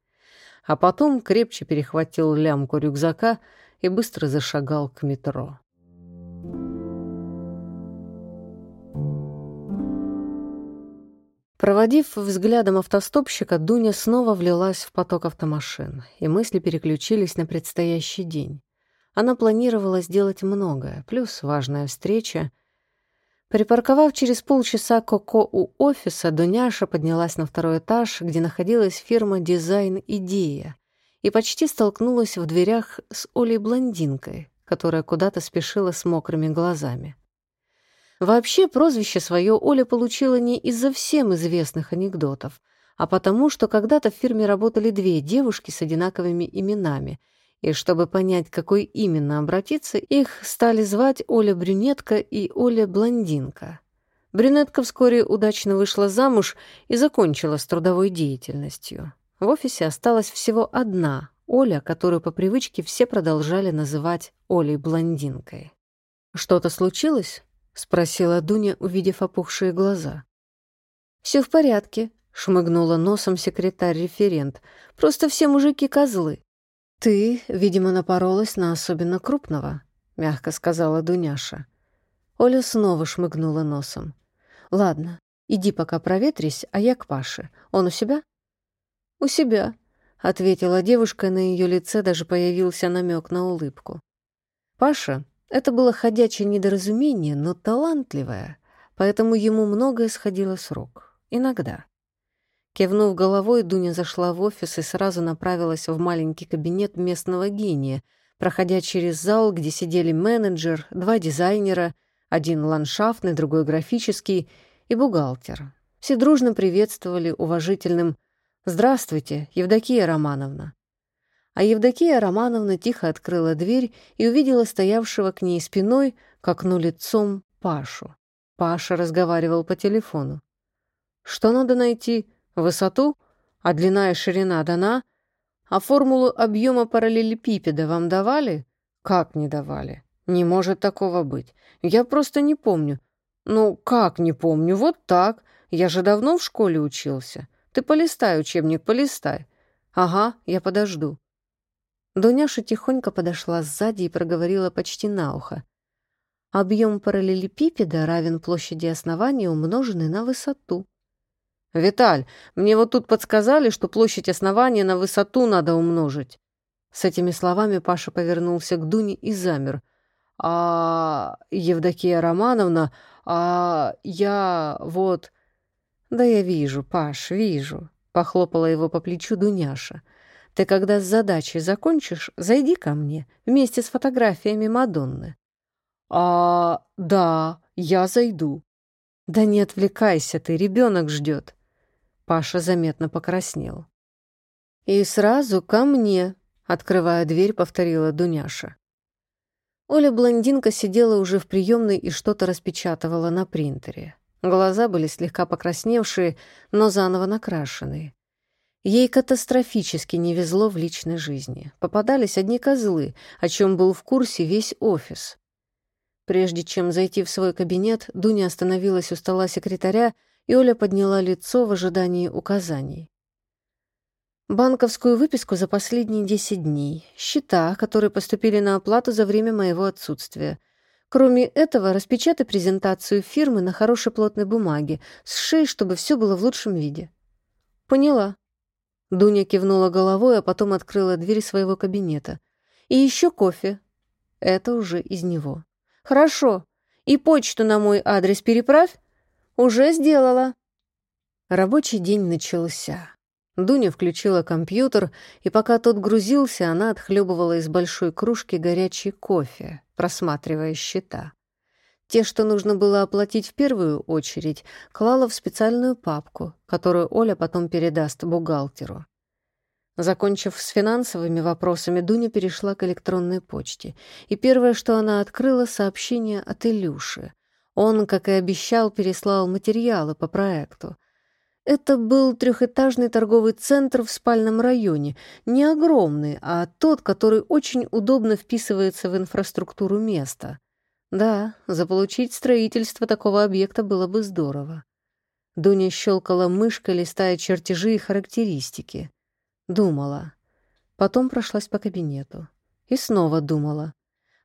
а потом крепче перехватил лямку рюкзака и быстро зашагал к метро. Проводив взглядом автостопщика, Дуня снова влилась в поток автомашин, и мысли переключились на предстоящий день. Она планировала сделать многое, плюс важная встреча — Припарковав через полчаса Коко у офиса, Дуняша поднялась на второй этаж, где находилась фирма «Дизайн Идея», и почти столкнулась в дверях с Олей-блондинкой, которая куда-то спешила с мокрыми глазами. Вообще, прозвище свое Оля получила не из-за всем известных анекдотов, а потому, что когда-то в фирме работали две девушки с одинаковыми именами — и чтобы понять, какой именно обратиться, их стали звать Оля Брюнетка и Оля Блондинка. Брюнетка вскоре удачно вышла замуж и закончила с трудовой деятельностью. В офисе осталась всего одна Оля, которую по привычке все продолжали называть Олей Блондинкой. «Что-то случилось?» — спросила Дуня, увидев опухшие глаза. «Все в порядке», — шмыгнула носом секретарь-референт. «Просто все мужики козлы. «Ты, видимо, напоролась на особенно крупного», — мягко сказала Дуняша. Оля снова шмыгнула носом. «Ладно, иди пока проветрись, а я к Паше. Он у себя?» «У себя», — ответила девушка, и на ее лице даже появился намек на улыбку. Паша — это было ходячее недоразумение, но талантливое, поэтому ему многое сходило с рук. Иногда. Кивнув головой, Дуня зашла в офис и сразу направилась в маленький кабинет местного гения, проходя через зал, где сидели менеджер, два дизайнера, один ландшафтный, другой графический и бухгалтер. Все дружно приветствовали уважительным «Здравствуйте, Евдокия Романовна». А Евдокия Романовна тихо открыла дверь и увидела стоявшего к ней спиной, к окну лицом, Пашу. Паша разговаривал по телефону. «Что надо найти?» Высоту, а длина и ширина дана, а формулу объема параллелепипеда вам давали? Как не давали? Не может такого быть. Я просто не помню. Ну, как не помню? Вот так. Я же давно в школе учился. Ты полистай учебник, полистай. Ага, я подожду. Дуняша тихонько подошла сзади и проговорила почти на ухо. Объем параллелепипеда равен площади основания, умноженной на высоту. «Виталь, мне вот тут подсказали, что площадь основания на высоту надо умножить». С этими словами Паша повернулся к Дуне и замер. «А... Евдокия Романовна, а... я... вот...» «Да я вижу, Паш, вижу», — похлопала его по плечу Дуняша. «Ты когда с задачей закончишь, зайди ко мне вместе с фотографиями Мадонны». «А, да, я зайду». «Да не отвлекайся ты, ребенок ждет. Паша заметно покраснел. «И сразу ко мне», — открывая дверь, повторила Дуняша. Оля-блондинка сидела уже в приемной и что-то распечатывала на принтере. Глаза были слегка покрасневшие, но заново накрашенные. Ей катастрофически не везло в личной жизни. Попадались одни козлы, о чем был в курсе весь офис. Прежде чем зайти в свой кабинет, Дуня остановилась у стола секретаря, и Оля подняла лицо в ожидании указаний. Банковскую выписку за последние 10 дней, счета, которые поступили на оплату за время моего отсутствия. Кроме этого, распечатай презентацию фирмы на хорошей плотной бумаге, сшей, чтобы все было в лучшем виде. Поняла. Дуня кивнула головой, а потом открыла дверь своего кабинета. И еще кофе. Это уже из него. Хорошо. И почту на мой адрес переправь. Уже сделала. Рабочий день начался. Дуня включила компьютер, и пока тот грузился, она отхлебывала из большой кружки горячий кофе, просматривая счета. Те, что нужно было оплатить в первую очередь, клала в специальную папку, которую Оля потом передаст бухгалтеру. Закончив с финансовыми вопросами, Дуня перешла к электронной почте. И первое, что она открыла, сообщение от Илюши. Он, как и обещал, переслал материалы по проекту — это был трехэтажный торговый центр в спальном районе, не огромный, а тот, который очень удобно вписывается в инфраструктуру места. Да, заполучить строительство такого объекта было бы здорово. Дуня щелкала мышкой, листая чертежи и характеристики. Думала. Потом прошлась по кабинету. И снова думала.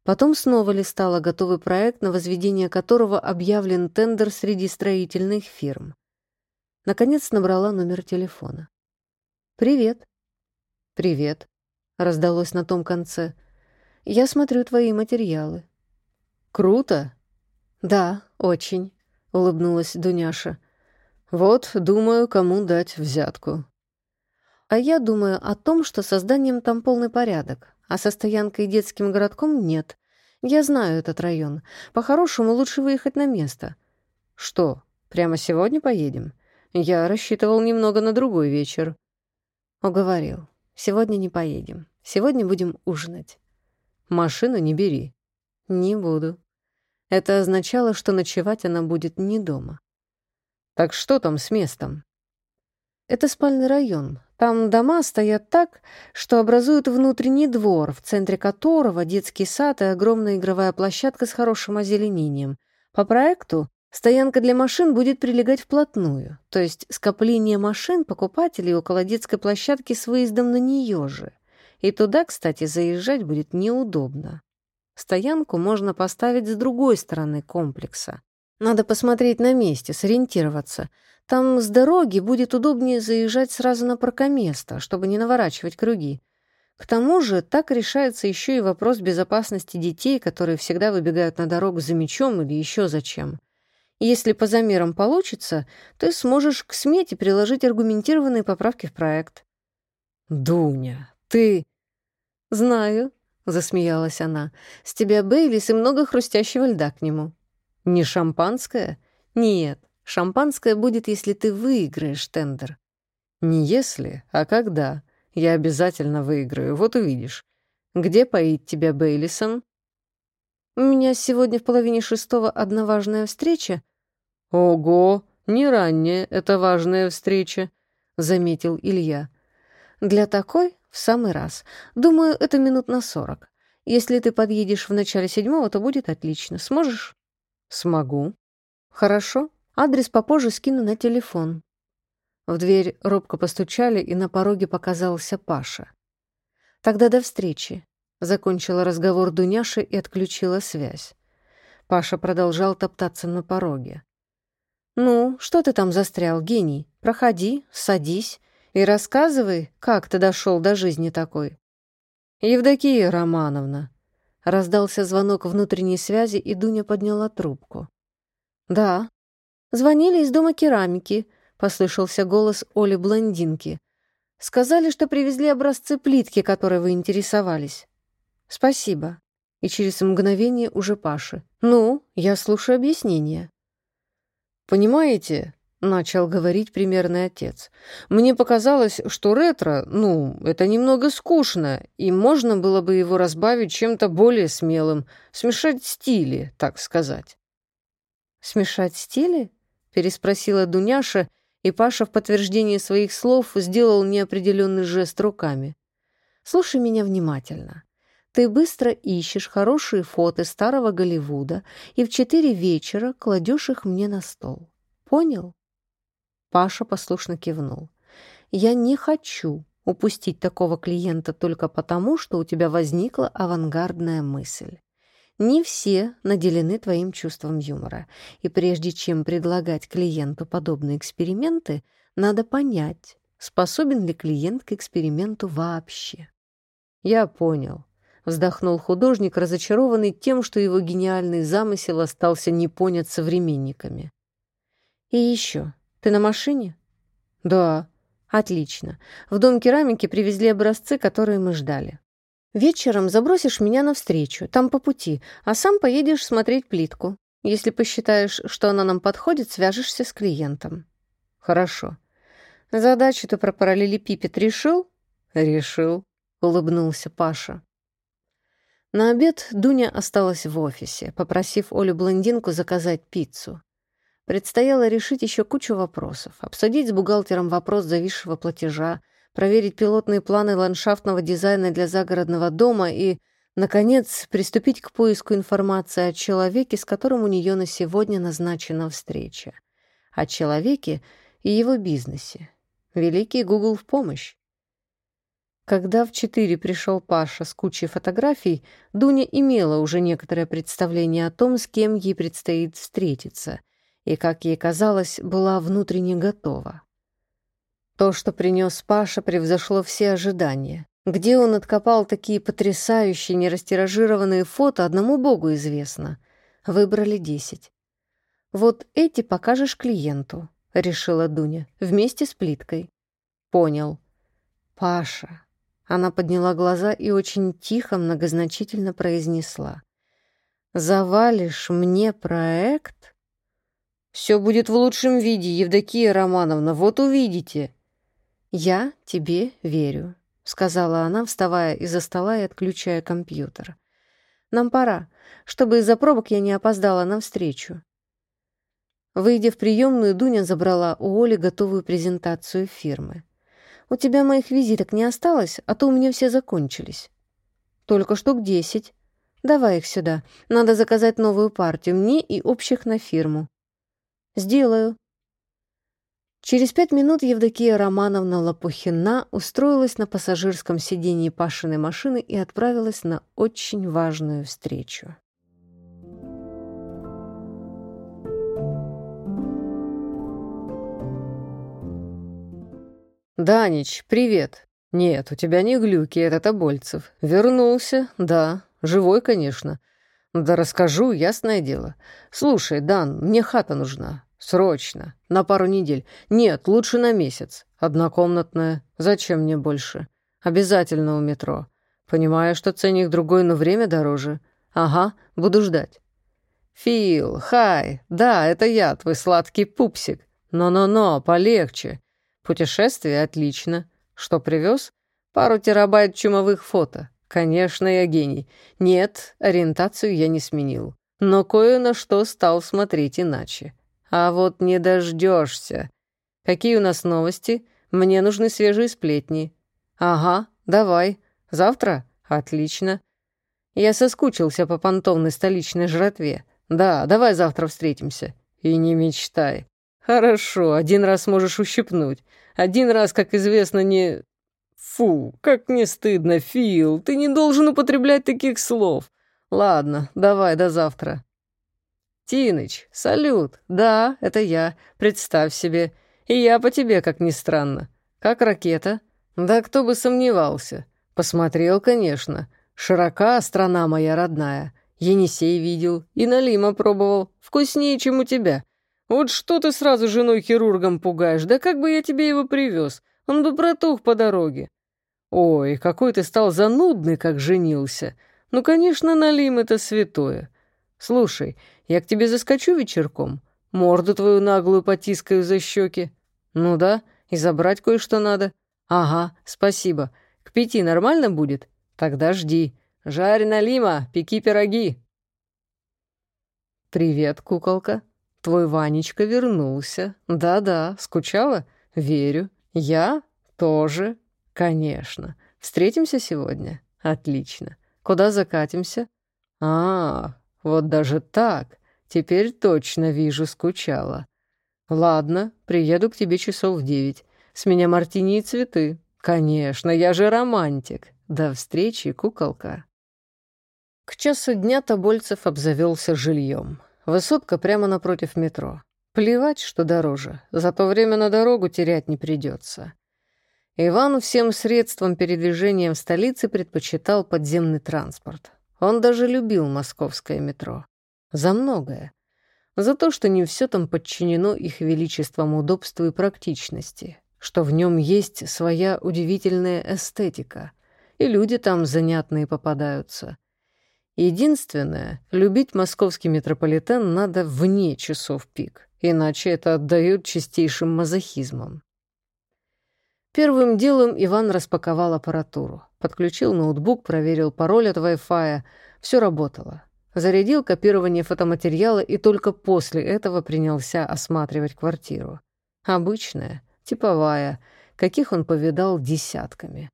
Потом снова листала готовый проект, на возведение которого объявлен тендер среди строительных фирм. Наконец набрала номер телефона. «Привет». «Привет», — раздалось на том конце. «Я смотрю твои материалы». «Круто?» «Да, очень», — улыбнулась Дуняша. «Вот, думаю, кому дать взятку». «А я думаю о том, что созданием там полный порядок, а со стоянкой и детским городком нет. Я знаю этот район. По-хорошему лучше выехать на место». «Что, прямо сегодня поедем?» Я рассчитывал немного на другой вечер. Уговорил. Сегодня не поедем. Сегодня будем ужинать. Машину не бери. Не буду. Это означало, что ночевать она будет не дома. Так что там с местом? Это спальный район. Там дома стоят так, что образуют внутренний двор, в центре которого детский сад и огромная игровая площадка с хорошим озеленением. По проекту Стоянка для машин будет прилегать вплотную, то есть скопление машин покупателей около детской площадки с выездом на нее же. И туда, кстати, заезжать будет неудобно. Стоянку можно поставить с другой стороны комплекса. Надо посмотреть на месте, сориентироваться. Там с дороги будет удобнее заезжать сразу на паркоместо, чтобы не наворачивать круги. К тому же так решается еще и вопрос безопасности детей, которые всегда выбегают на дорогу за мечом или еще зачем. Если по замерам получится, ты сможешь к смете приложить аргументированные поправки в проект. «Дуня, ты...» «Знаю», — засмеялась она. «С тебя Бейлис и много хрустящего льда к нему». «Не шампанское?» «Нет, шампанское будет, если ты выиграешь тендер». «Не если, а когда. Я обязательно выиграю, вот увидишь. Где поить тебя Бейлисом?» У меня сегодня в половине шестого одна важная встреча». «Ого, не ранняя это важная встреча», — заметил Илья. «Для такой в самый раз. Думаю, это минут на сорок. Если ты подъедешь в начале седьмого, то будет отлично. Сможешь?» «Смогу». «Хорошо. Адрес попозже скину на телефон». В дверь робко постучали, и на пороге показался Паша. «Тогда до встречи. Закончила разговор Дуняша и отключила связь. Паша продолжал топтаться на пороге. «Ну, что ты там застрял, гений? Проходи, садись и рассказывай, как ты дошел до жизни такой». «Евдокия Романовна», — раздался звонок внутренней связи, и Дуня подняла трубку. «Да». «Звонили из дома керамики», — послышался голос Оли-блондинки. «Сказали, что привезли образцы плитки, которой вы интересовались». «Спасибо». и через мгновение уже Паши. «Ну, я слушаю объяснение». «Понимаете, начал говорить примерный отец. Мне показалось, что ретро, ну, это немного скучно, и можно было бы его разбавить чем-то более смелым, смешать стили, так сказать. «Смешать стили?» — переспросила Дуняша, и Паша в подтверждение своих слов сделал неопределенный жест руками. «Слушай меня внимательно. Ты быстро ищешь хорошие фото старого Голливуда и в четыре вечера кладешь их мне на стол. Понял?» Паша послушно кивнул. «Я не хочу упустить такого клиента только потому, что у тебя возникла авангардная мысль. Не все наделены твоим чувством юмора, и прежде чем предлагать клиенту подобные эксперименты, надо понять, способен ли клиент к эксперименту вообще. «Я понял», — вздохнул художник, разочарованный тем, что его гениальный замысел остался непонят современниками. «И еще, ты на машине? Да. Отлично. В дом керамики привезли образцы, которые мы ждали. Вечером забросишь меня навстречу, там по пути, а сам поедешь смотреть плитку. Если посчитаешь, что она нам подходит, свяжешься с клиентом. Хорошо. Задачу ты про параллелепипед решил? Решил, улыбнулся Паша. На обед Дуня осталась в офисе, попросив Олю-блондинку заказать пиццу. Предстояло решить еще кучу вопросов, обсудить с бухгалтером вопрос зависшего платежа, проверить пилотные планы ландшафтного дизайна для загородного дома и, наконец, приступить к поиску информации о человеке, с которым у нее на сегодня назначена встреча. О человеке и его бизнесе. Великий Google в помощь. Когда в четыре пришел Паша с кучей фотографий, Дуня имела уже некоторое представление о том, с кем ей предстоит встретиться — и, как ей казалось, была внутренне готова. То, что принес Паша, превзошло все ожидания. Где он откопал такие потрясающие нерастиражированные фото, одному богу известно. Выбрали десять. «Вот эти покажешь клиенту», — решила Дуня, вместе с плиткой. «Понял». «Паша». Она подняла глаза и очень тихо, многозначительно произнесла. «Завалишь мне проект?» Все будет в лучшем виде, Евдокия Романовна, вот увидите». «Я тебе верю», — сказала она, вставая из-за стола и отключая компьютер. «Нам пора, чтобы из-за пробок я не опоздала на встречу». Выйдя в приемную, Дуня забрала у Оли готовую презентацию фирмы. «У тебя моих визиток не осталось, а то у меня все закончились». «Только штук десять. Давай их сюда. Надо заказать новую партию мне и общих на фирму». «Сделаю». Через пять минут Евдокия Романовна Лопухина устроилась на пассажирском сиденье Пашиной машины и отправилась на очень важную встречу. «Данич, привет!» «Нет, у тебя не глюки, это Тобольцев. Вернулся, да, живой, конечно. Да расскажу, ясное дело. Слушай, Дан, мне хата нужна. Срочно. На пару недель. Нет, лучше на месяц. Однокомнатная. Зачем мне больше? Обязательно у метро. Понимаю, что ценник другой, но время дороже. Ага, буду ждать. Фил, хай. Да, это я, твой сладкий пупсик. Но-но-но, полегче. Путешествие отлично. Что привез? Пару терабайт чумовых фото. Конечно, я гений. Нет, ориентацию я не сменил. Но кое на что стал смотреть иначе. А вот не дождешься. Какие у нас новости? Мне нужны свежие сплетни. Ага, давай. Завтра? Отлично. Я соскучился по понтовной столичной жратве. Да, давай завтра встретимся. И не мечтай. Хорошо, один раз можешь ущипнуть. Один раз, как известно, не... Фу, как не стыдно, Фил. Ты не должен употреблять таких слов. Ладно, давай, до завтра. «Тиныч, салют! Да, это я. Представь себе. И я по тебе, как ни странно. Как ракета? Да кто бы сомневался. Посмотрел, конечно. Широка страна моя родная. Енисей видел и Налима пробовал. Вкуснее, чем у тебя. Вот что ты сразу женой хирургом пугаешь? Да как бы я тебе его привез? Он бы протух по дороге. Ой, какой ты стал занудный, как женился. Ну, конечно, налим это святое. Слушай, я к тебе заскочу вечерком, морду твою наглую потискаю за щеки. Ну да, и забрать кое-что надо. Ага, спасибо. К пяти нормально будет? Тогда жди. Жарь налима, пеки пироги. Привет, куколка. Твой Ванечка вернулся. Да-да, скучала? Верю. Я тоже. Конечно. Встретимся сегодня? Отлично. Куда закатимся? А, вот даже так. Теперь точно вижу, скучала. Ладно, приеду к тебе часов в девять. С меня мартини и цветы. Конечно, я же романтик. До встречи, куколка. К часу дня Тобольцев обзавелся жильем. Высотка прямо напротив метро. Плевать, что дороже, зато время на дорогу терять не придется. Иван всем средством передвижения в столице предпочитал подземный транспорт. Он даже любил московское метро. За многое. За то, что не все там подчинено их величествам удобству и практичности, что в нем есть своя удивительная эстетика, и люди там занятные попадаются. Единственное, любить московский метрополитен надо вне часов пик, иначе это отдает чистейшим мазохизмом. Первым делом Иван распаковал аппаратуру, подключил ноутбук, проверил пароль от Wi-Fi. Все работало. Зарядил копирование фотоматериала и только после этого принялся осматривать квартиру. Обычная, типовая, каких он повидал десятками.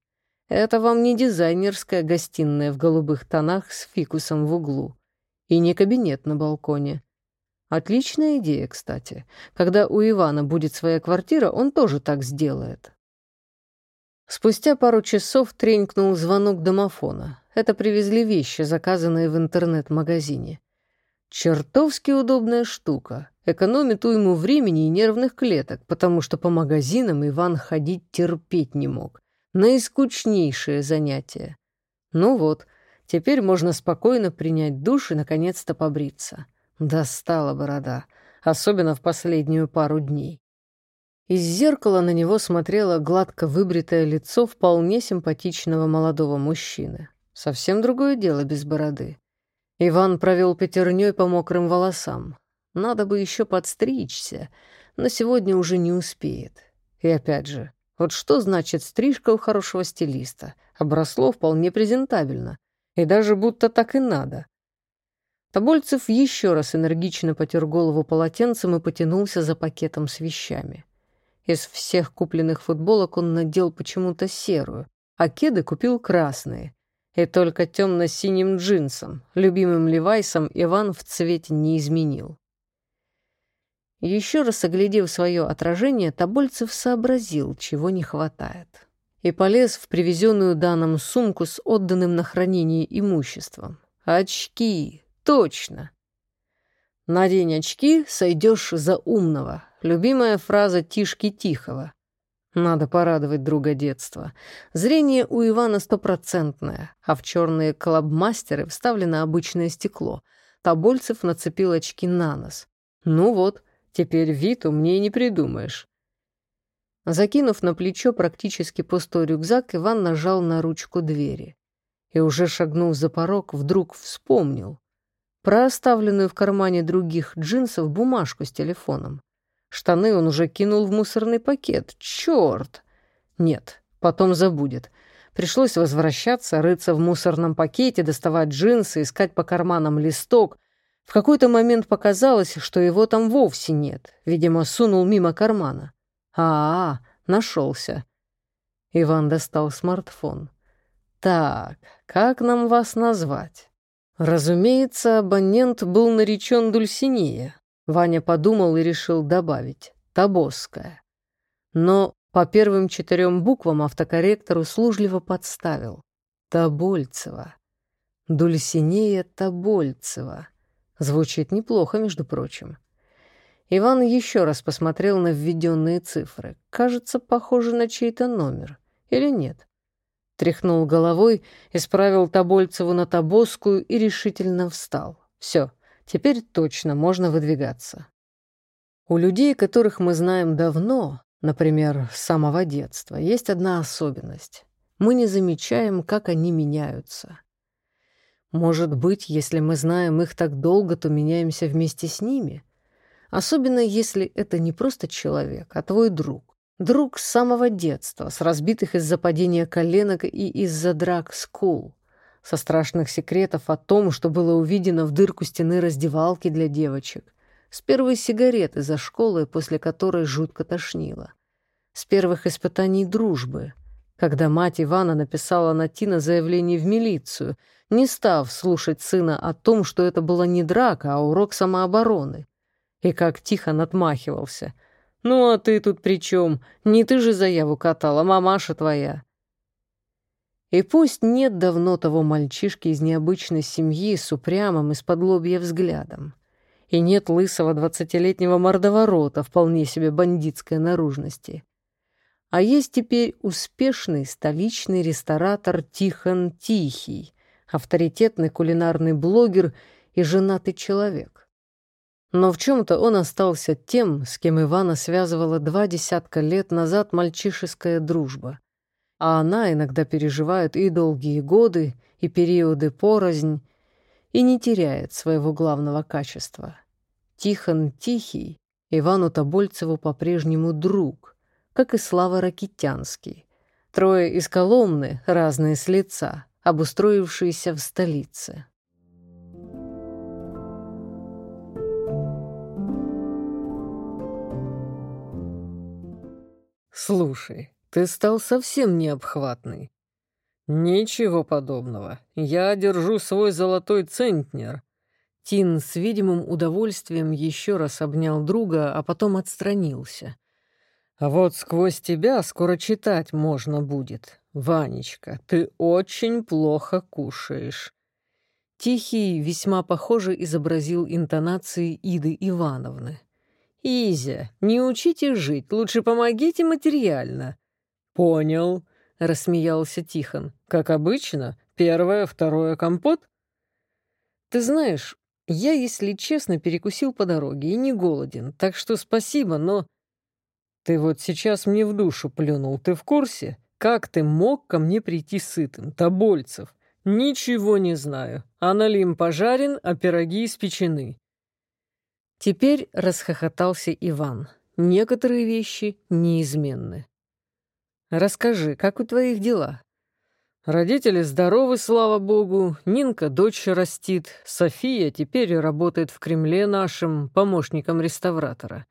Это вам не дизайнерская гостиная в голубых тонах с фикусом в углу. И не кабинет на балконе. Отличная идея, кстати. Когда у Ивана будет своя квартира, он тоже так сделает. Спустя пару часов тренькнул звонок домофона. Это привезли вещи, заказанные в интернет-магазине. Чертовски удобная штука. Экономит уйму времени и нервных клеток, потому что по магазинам Иван ходить терпеть не мог. Наискучнейшее занятие. Ну вот, теперь можно спокойно принять душ и наконец-то побриться. Достала борода, особенно в последнюю пару дней. Из зеркала на него смотрело гладко выбритое лицо вполне симпатичного молодого мужчины. Совсем другое дело без бороды. Иван провел пятерней по мокрым волосам. Надо бы еще подстричься, но сегодня уже не успеет. И опять же, вот что значит стрижка у хорошего стилиста? Обросло вполне презентабельно. И даже будто так и надо. Тобольцев еще раз энергично потер голову полотенцем и потянулся за пакетом с вещами. Из всех купленных футболок он надел почему-то серую, а кеды купил красные. И только темно-синим джинсом, любимым Левайсом, Иван в цвете не изменил. Еще раз оглядев свое отражение, Тобольцев сообразил, чего не хватает. И полез в привезенную данным сумку с отданным на хранение имуществом. Очки! Точно! Надень очки, сойдешь за умного. Любимая фраза Тишки Тихого. Надо порадовать друга детства. Зрение у Ивана стопроцентное, а в черные клабмастеры вставлено обычное стекло. Тобольцев нацепил очки на нос. Ну вот, теперь вид умнее не придумаешь. Закинув на плечо практически пустой рюкзак, Иван нажал на ручку двери. И уже шагнув за порог, вдруг вспомнил про оставленную в кармане других джинсов бумажку с телефоном. Штаны он уже кинул в мусорный пакет. Черт! Нет, потом забудет. Пришлось возвращаться, рыться в мусорном пакете, доставать джинсы, искать по карманам листок. В какой-то момент показалось, что его там вовсе нет. Видимо, сунул мимо кармана. А, -а, -а нашелся. Иван достал смартфон. Так, как нам вас назвать? Разумеется, абонент был наречен Дульсинея. Ваня подумал и решил добавить «Тобосская». Но по первым четырем буквам автокорректор услужливо подставил «Тобольцева». Дульсинея Тобольцева. Звучит неплохо, между прочим. Иван еще раз посмотрел на введенные цифры. Кажется, похоже на чей-то номер. Или нет? Тряхнул головой, исправил Тобольцеву на Тобосскую и решительно встал. Все, Теперь точно можно выдвигаться. У людей, которых мы знаем давно, например, с самого детства, есть одна особенность. Мы не замечаем, как они меняются. Может быть, если мы знаем их так долго, то меняемся вместе с ними? Особенно если это не просто человек, а твой друг. Друг с самого детства, с разбитых из-за падения коленок и из-за драк скул. Со страшных секретов о том, что было увидено в дырку стены раздевалки для девочек. С первой сигареты за школой, после которой жутко тошнило. С первых испытаний дружбы, когда мать Ивана написала на Тина заявление в милицию — не став слушать сына о том, что это была не драка, а урок самообороны. И как тихо отмахивался. «Ну, а ты тут при чем? Не ты же заяву катала, мамаша твоя». И пусть нет давно того мальчишки из необычной семьи с упрямым из-под лобья взглядом, и нет лысого двадцатилетнего мордоворота вполне себе бандитской наружности, а есть теперь успешный столичный ресторатор Тихон Тихий, авторитетный кулинарный блогер и женатый человек. Но в чем-то он остался тем, с кем Ивана связывала два десятка лет назад мальчишеская дружба. А она иногда переживает и долгие годы, и периоды порознь, и не теряет своего главного качества. Тихон Тихий Ивану Тобольцеву по-прежнему друг, как и Слава Ракитянский. Трое из Коломны, разные с лица — обустроившиеся в столице. «Слушай, ты стал совсем необхватный». «Ничего подобного. Я держу свой золотой центнер». Тин с видимым удовольствием еще раз обнял друга, а потом отстранился. «А вот сквозь тебя скоро читать можно будет. «Ванечка, ты очень плохо кушаешь». Тихий весьма похоже изобразил интонации Иды Ивановны. «Изя, не учите жить, лучше помогите материально». «Понял», — рассмеялся Тихон. «Как обычно, первое, второе компот?» «Ты знаешь, я, если честно, перекусил по дороге и не голоден, так что спасибо, но...» «Ты вот сейчас мне в душу плюнул, ты в курсе?» Как ты мог ко мне прийти сытым, Тобольцев? Ничего не знаю. А налим пожарен, а пироги испечены. Теперь расхохотался Иван. Некоторые вещи неизменны. Расскажи, как у твоих дела? Родители здоровы, слава богу. Нинка дочь растит. София теперь работает в Кремле нашим помощником реставратора.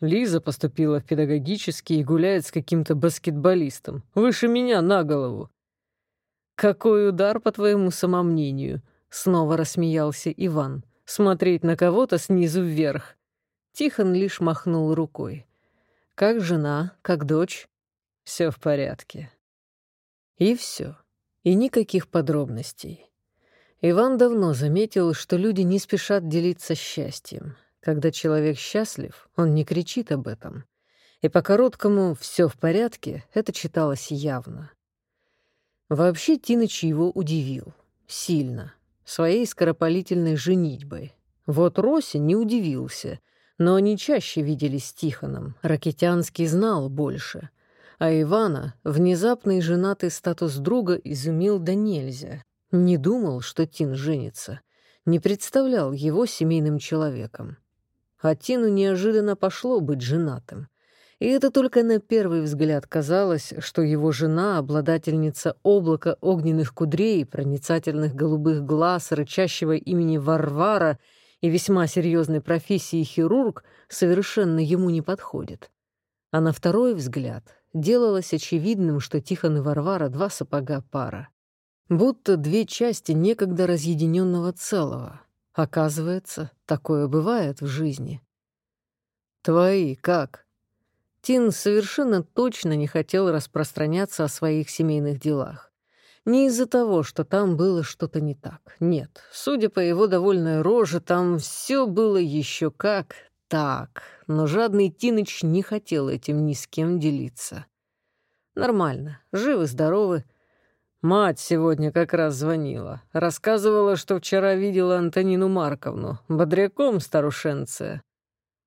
Лиза поступила в педагогический и гуляет с каким-то баскетболистом. Выше меня на голову. «Какой удар, по твоему самомнению?» — снова рассмеялся Иван. «Смотреть на кого-то снизу вверх». Тихон лишь махнул рукой. «Как жена, как дочь?» «Все в порядке». И все. И никаких подробностей. Иван давно заметил, что люди не спешат делиться счастьем. Когда человек счастлив, он не кричит об этом. И по короткому «все в порядке» это читалось явно. Вообще Тиныч его удивил. Сильно. Своей скоропалительной женитьбой. Вот Рося не удивился, но они чаще виделись с Тихоном. Ракетянский знал больше. А Ивана внезапный женатый статус друга изумил да нельзя. Не думал, что Тин женится. Не представлял его семейным человеком. А Тину неожиданно пошло быть женатым. И это только на первый взгляд казалось, что его жена, обладательница облака огненных кудрей, проницательных голубых глаз, рычащего имени Варвара и весьма серьезной профессии хирург, совершенно ему не подходит. А на второй взгляд делалось очевидным, что Тихон и Варвара — два сапога пара. Будто две части некогда разъединенного целого — Оказывается, такое бывает в жизни. Твои как? Тин совершенно точно не хотел распространяться о своих семейных делах. Не из-за того, что там было что-то не так. Нет, судя по его довольной роже, там все было еще как так. Но жадный Тиныч не хотел этим ни с кем делиться. Нормально, живы-здоровы, Мать сегодня как раз звонила. Рассказывала, что вчера видела Антонину Марковну, бодряком старушенция.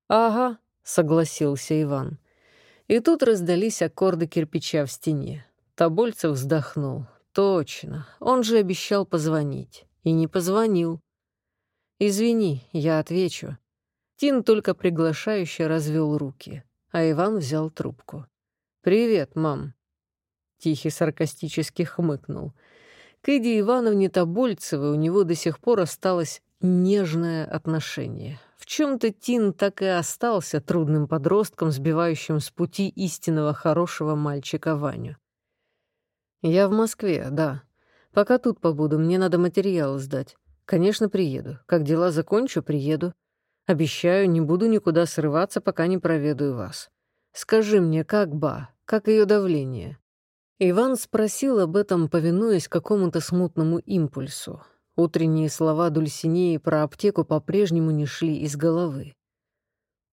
«Ага», — согласился Иван. И тут раздались аккорды кирпича в стене. Тобольцев вздохнул. «Точно, он же обещал позвонить. И не позвонил. «Извини, я отвечу». Тин только приглашающе развел руки, а Иван взял трубку. «Привет, мам». Тихий саркастически хмыкнул. К Иде Ивановне Тобольцевой у него до сих пор осталось нежное отношение. В чем-то Тин так и остался трудным подростком, сбивающим с пути истинного хорошего мальчика Ваню. «Я в Москве, да. Пока тут побуду, мне надо материал сдать. Конечно, приеду. Как дела закончу, приеду. Обещаю, не буду никуда срываться, пока не проведаю вас. Скажи мне, как Ба, как ее давление?» Иван спросил об этом, повинуясь какому-то смутному импульсу. Утренние слова Дульсинеи про аптеку по-прежнему не шли из головы.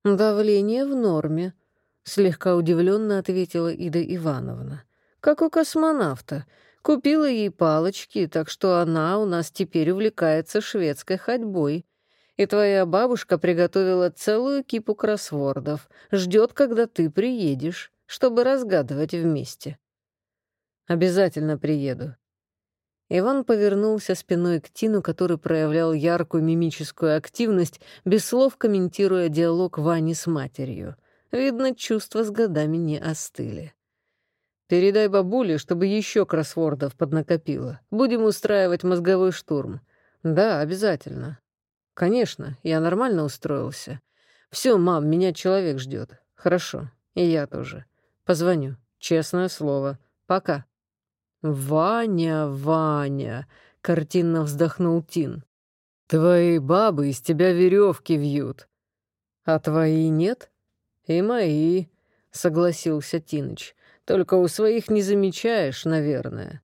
«Давление в норме», — слегка удивленно ответила Ида Ивановна. «Как у космонавта. Купила ей палочки, так что она у нас теперь увлекается шведской ходьбой. И твоя бабушка приготовила целую кипу кроссвордов. Ждет, когда ты приедешь, чтобы разгадывать вместе». «Обязательно приеду», Иван повернулся спиной к Тину, который проявлял яркую мимическую активность, без слов комментируя диалог Вани с матерью. Видно, чувства с годами не остыли. «Передай бабуле, чтобы еще кроссвордов поднакопила. Будем устраивать мозговой штурм». «Да, обязательно». «Конечно, я нормально устроился. Все, мам, меня человек ждет. Хорошо, и я тоже. Позвоню. Честное слово. Пока». «Ваня, Ваня!» — картинно вздохнул Тин. «Твои бабы из тебя веревки вьют». «А твои нет?» «И мои», — согласился Тиныч. «Только у своих не замечаешь, наверное».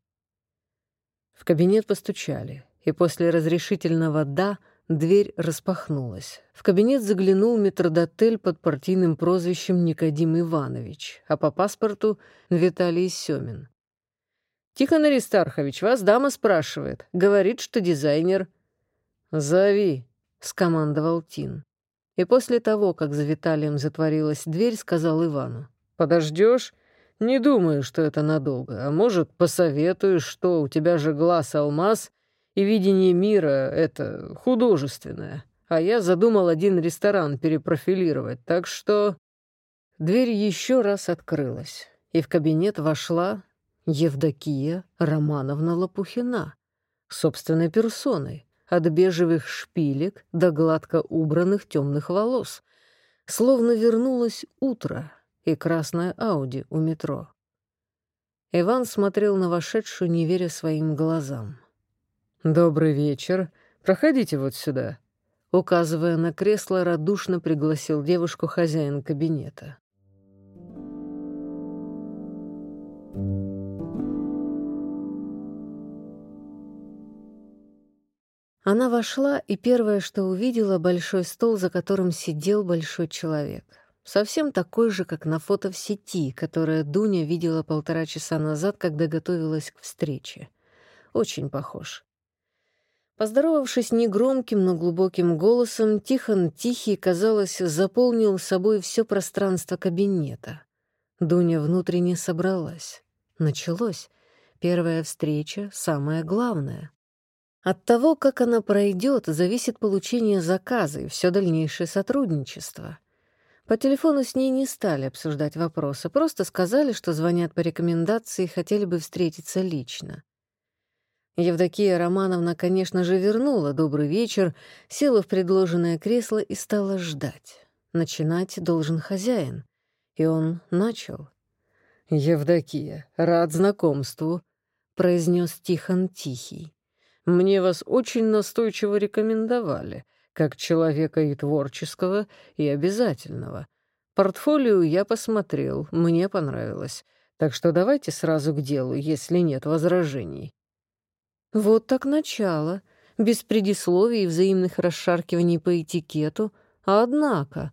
В кабинет постучали, и после разрешительного «да» дверь распахнулась. В кабинет заглянул метродотель под партийным прозвищем Никодим Иванович, а по паспорту — Виталий Семин. «Тихон Аристархович, вас дама спрашивает. Говорит, что дизайнер». «Зови», — скомандовал Тин. И после того, как за Виталием затворилась дверь, сказал Ивану. «Подождешь? Не думаю, что это надолго. А может, посоветуешь, что у тебя же глаз алмаз, и видение мира — это художественное. А я задумал один ресторан перепрофилировать, так что...» Дверь еще раз открылась, и в кабинет вошла Евдокия Романовна Лопухина, собственной персоной, от бежевых шпилек до гладко убранных темных волос. Словно вернулось утро и красная Ауди у метро. Иван смотрел на вошедшую, не веря своим глазам. «Добрый вечер. Проходите вот сюда», — указывая на кресло, радушно пригласил девушку хозяин кабинета. Она вошла, и первое, что увидела, — большой стол, за которым сидел большой человек. Совсем такой же, как на фото в сети, которое Дуня видела полтора часа назад, когда готовилась к встрече. Очень похож. Поздоровавшись негромким, но глубоким голосом, Тихон Тихий, казалось, заполнил собой все пространство кабинета. Дуня внутренне собралась. Началось. Первая встреча — самое главное — от того, как она пройдет, зависит получение заказа и все дальнейшее сотрудничество. По телефону с ней не стали обсуждать вопросы, просто сказали, что звонят по рекомендации и хотели бы встретиться лично. Евдокия Романовна, конечно же, вернула добрый вечер, села в предложенное кресло и стала ждать. Начинать должен хозяин. И он начал. «Евдокия, рад знакомству», — произнес Тихон Тихий. Мне вас очень настойчиво рекомендовали, как человека и творческого, и обязательного. Портфолио я посмотрел, мне понравилось. Так что давайте сразу к делу, если нет возражений. Вот так начало, без предисловий и взаимных расшаркиваний по этикету. Однако,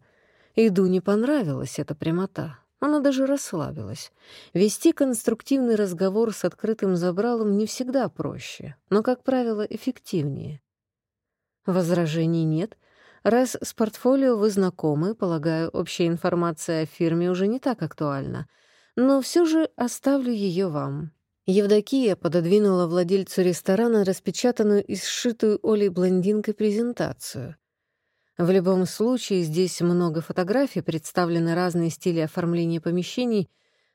Иду не понравилась эта прямота. Она даже расслабилась. Вести конструктивный разговор с открытым забралом не всегда проще, но, как правило, эффективнее. Возражений нет. Раз с портфолио вы знакомы, полагаю, общая информация о фирме уже не так актуальна. Но все же оставлю ее вам. Евдокия пододвинула владельцу ресторана распечатанную и сшитую Олей блондинкой презентацию. В любом случае, здесь много фотографий, представлены разные стили оформления помещений.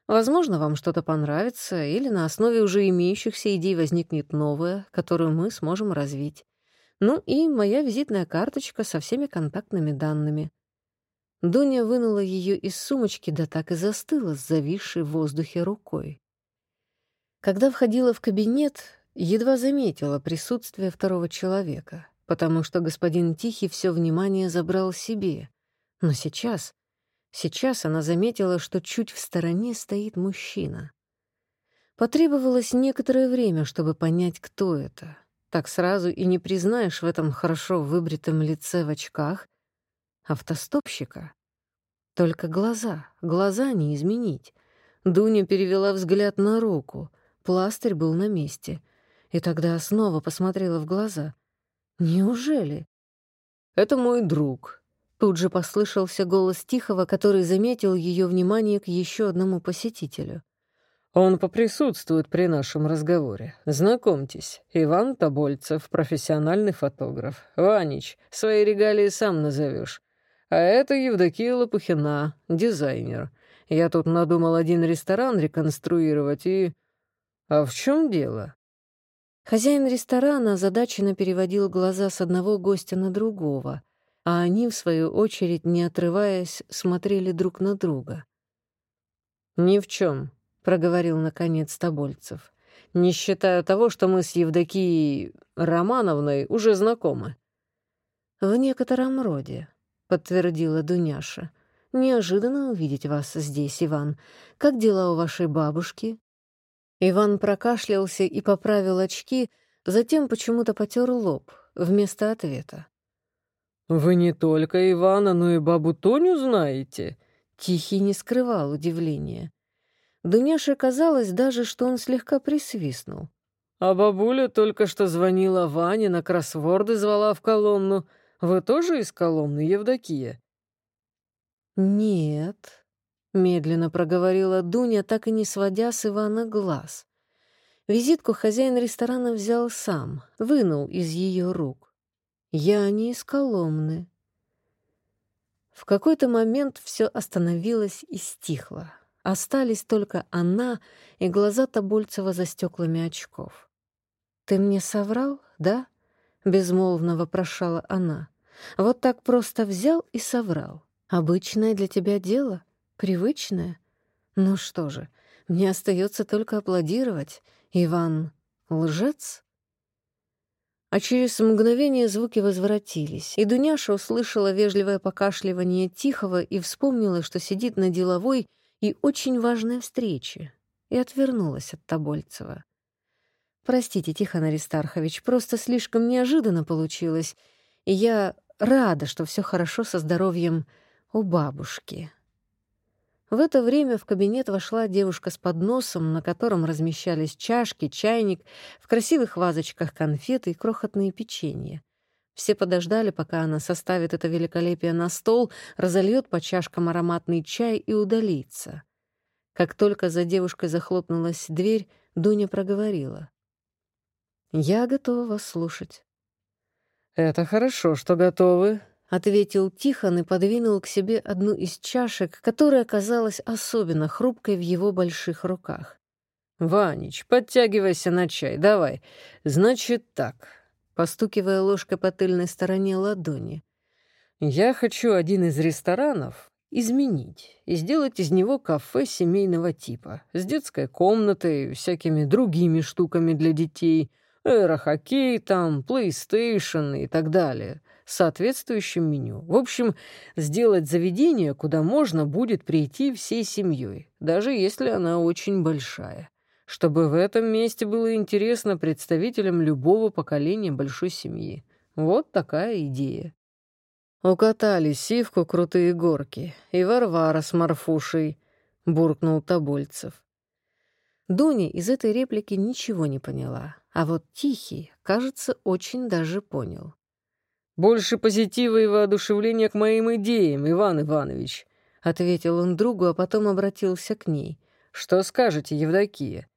Возможно, вам что-то понравится, или на основе уже имеющихся идей возникнет новая, которую мы сможем развить. Ну и моя визитная карточка со всеми контактными данными. Дуня вынула ее из сумочки, да так и застыла с зависшей в воздухе рукой. Когда входила в кабинет, едва заметила присутствие второго человека, потому что господин Тихий все внимание забрал себе. Но сейчас, сейчас она заметила, что чуть в стороне стоит мужчина. Потребовалось некоторое время, чтобы понять, кто это. Так сразу и не признаешь в этом хорошо выбритом лице в очках автостопщика. Только глаза, глаза не изменить. Дуня перевела взгляд на руку. Пластырь был на месте. И тогда снова посмотрела в глаза. «Неужели?» «Это мой друг». Тут же послышался голос Тихого, который заметил ее внимание к еще одному посетителю. «Он поприсутствует при нашем разговоре. Знакомьтесь, Иван Тобольцев, профессиональный фотограф. Ванич, свои регалии сам назовешь. А это Евдокия Лопухина, дизайнер. Я тут надумал один ресторан реконструировать и... «А в чем дело?» Хозяин ресторана озадаченно переводил глаза с одного гостя на другого, а они, в свою очередь, не отрываясь, смотрели друг на друга. «Ни в чем», — проговорил наконец Тобольцев, «не считая того, что мы с Евдокией Романовной уже знакомы». «В некотором роде», — подтвердила Дуняша. «Неожиданно увидеть вас здесь, Иван. Как дела у вашей бабушки?» Иван прокашлялся и поправил очки, затем почему-то потер лоб вместо ответа. «Вы не только Ивана, но и бабу Тоню знаете?» Тихий не скрывал удивления. Дуняше казалось даже, что он слегка присвистнул. «А бабуля только что звонила Ване, на кроссворды звала в колонну. Вы тоже из колонны, Евдокия?» «Нет», Медленно проговорила Дуня, так и не сводя с Ивана глаз. Визитку хозяин ресторана взял сам, вынул из ее рук. «Я не из Коломны». В какой-то момент все остановилось и стихло. Остались только она и глаза Тобольцева за стеклами очков. «Ты мне соврал, да?» — безмолвно вопрошала она. «Вот так просто взял и соврал. Обычное для тебя дело. Привычное? Ну что же, мне остается только аплодировать. Иван — лжец? А через мгновение звуки возвратились, и Дуняша услышала вежливое покашливание Тихого и вспомнила, что сидит на деловой и очень важной встрече, и отвернулась от Тобольцева. «Простите, Тихон Аристархович, просто слишком неожиданно получилось, и я рада, что все хорошо со здоровьем у бабушки». В это время в кабинет вошла девушка с подносом, на котором размещались чашки, чайник, в красивых вазочках конфеты и крохотные печенья. Все подождали, пока она составит это великолепие на стол, разольет по чашкам ароматный чай и удалится. Как только за девушкой захлопнулась дверь, Дуня проговорила. «Я готова вас слушать». «Это хорошо, что готовы», — ответил Тихон и подвинул к себе одну из чашек, которая оказалась особенно хрупкой в его больших руках. «Ванич, подтягивайся на чай, давай. Значит так», — постукивая ложкой по тыльной стороне ладони. «Я хочу один из ресторанов изменить и сделать из него кафе семейного типа, с детской комнатой, всякими другими штуками для детей, аэрохоккей там, PlayStation и так далее» соответствующим меню. В общем, сделать заведение, куда можно будет прийти всей семьей, даже если она очень большая. Чтобы в этом месте было интересно представителям любого поколения большой семьи. Вот такая идея. Укатали сивку крутые горки, и Варвара с Марфушей, — буркнул Тобольцев. Дуня из этой реплики ничего не поняла, а вот Тихий, кажется, очень даже понял. «Больше позитива и воодушевления к моим идеям, Иван Иванович», — ответил он другу, а потом обратился к ней. «Что скажете, Евдокия?»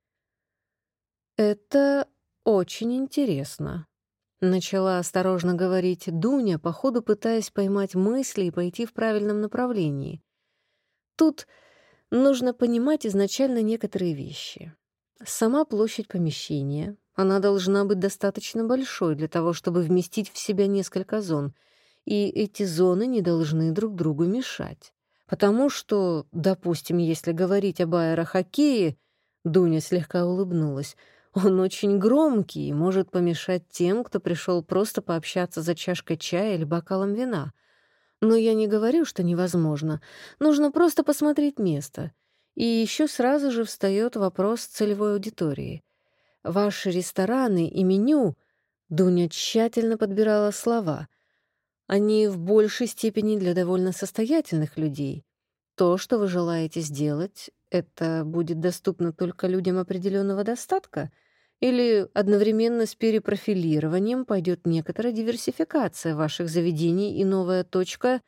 «Это очень интересно», — начала осторожно говорить Дуня, по ходу пытаясь поймать мысли и пойти в правильном направлении. «Тут нужно понимать изначально некоторые вещи. Сама площадь помещения, она должна быть достаточно большой для того, чтобы вместить в себя несколько зон, и эти зоны не должны друг другу мешать. Потому что, допустим, если говорить об аэрохоккее, Дуня слегка улыбнулась, он очень громкий и может помешать тем, кто пришел просто пообщаться за чашкой чая или бокалом вина. Но я не говорю, что невозможно. Нужно просто посмотреть место. И еще сразу же встает вопрос целевой аудитории. Ваши рестораны и меню... Дуня тщательно подбирала слова. Они в большей степени для довольно состоятельных людей. То, что вы желаете сделать, это будет доступно только людям определенного достатка? Или одновременно с перепрофилированием пойдет некоторая диверсификация ваших заведений и новая точка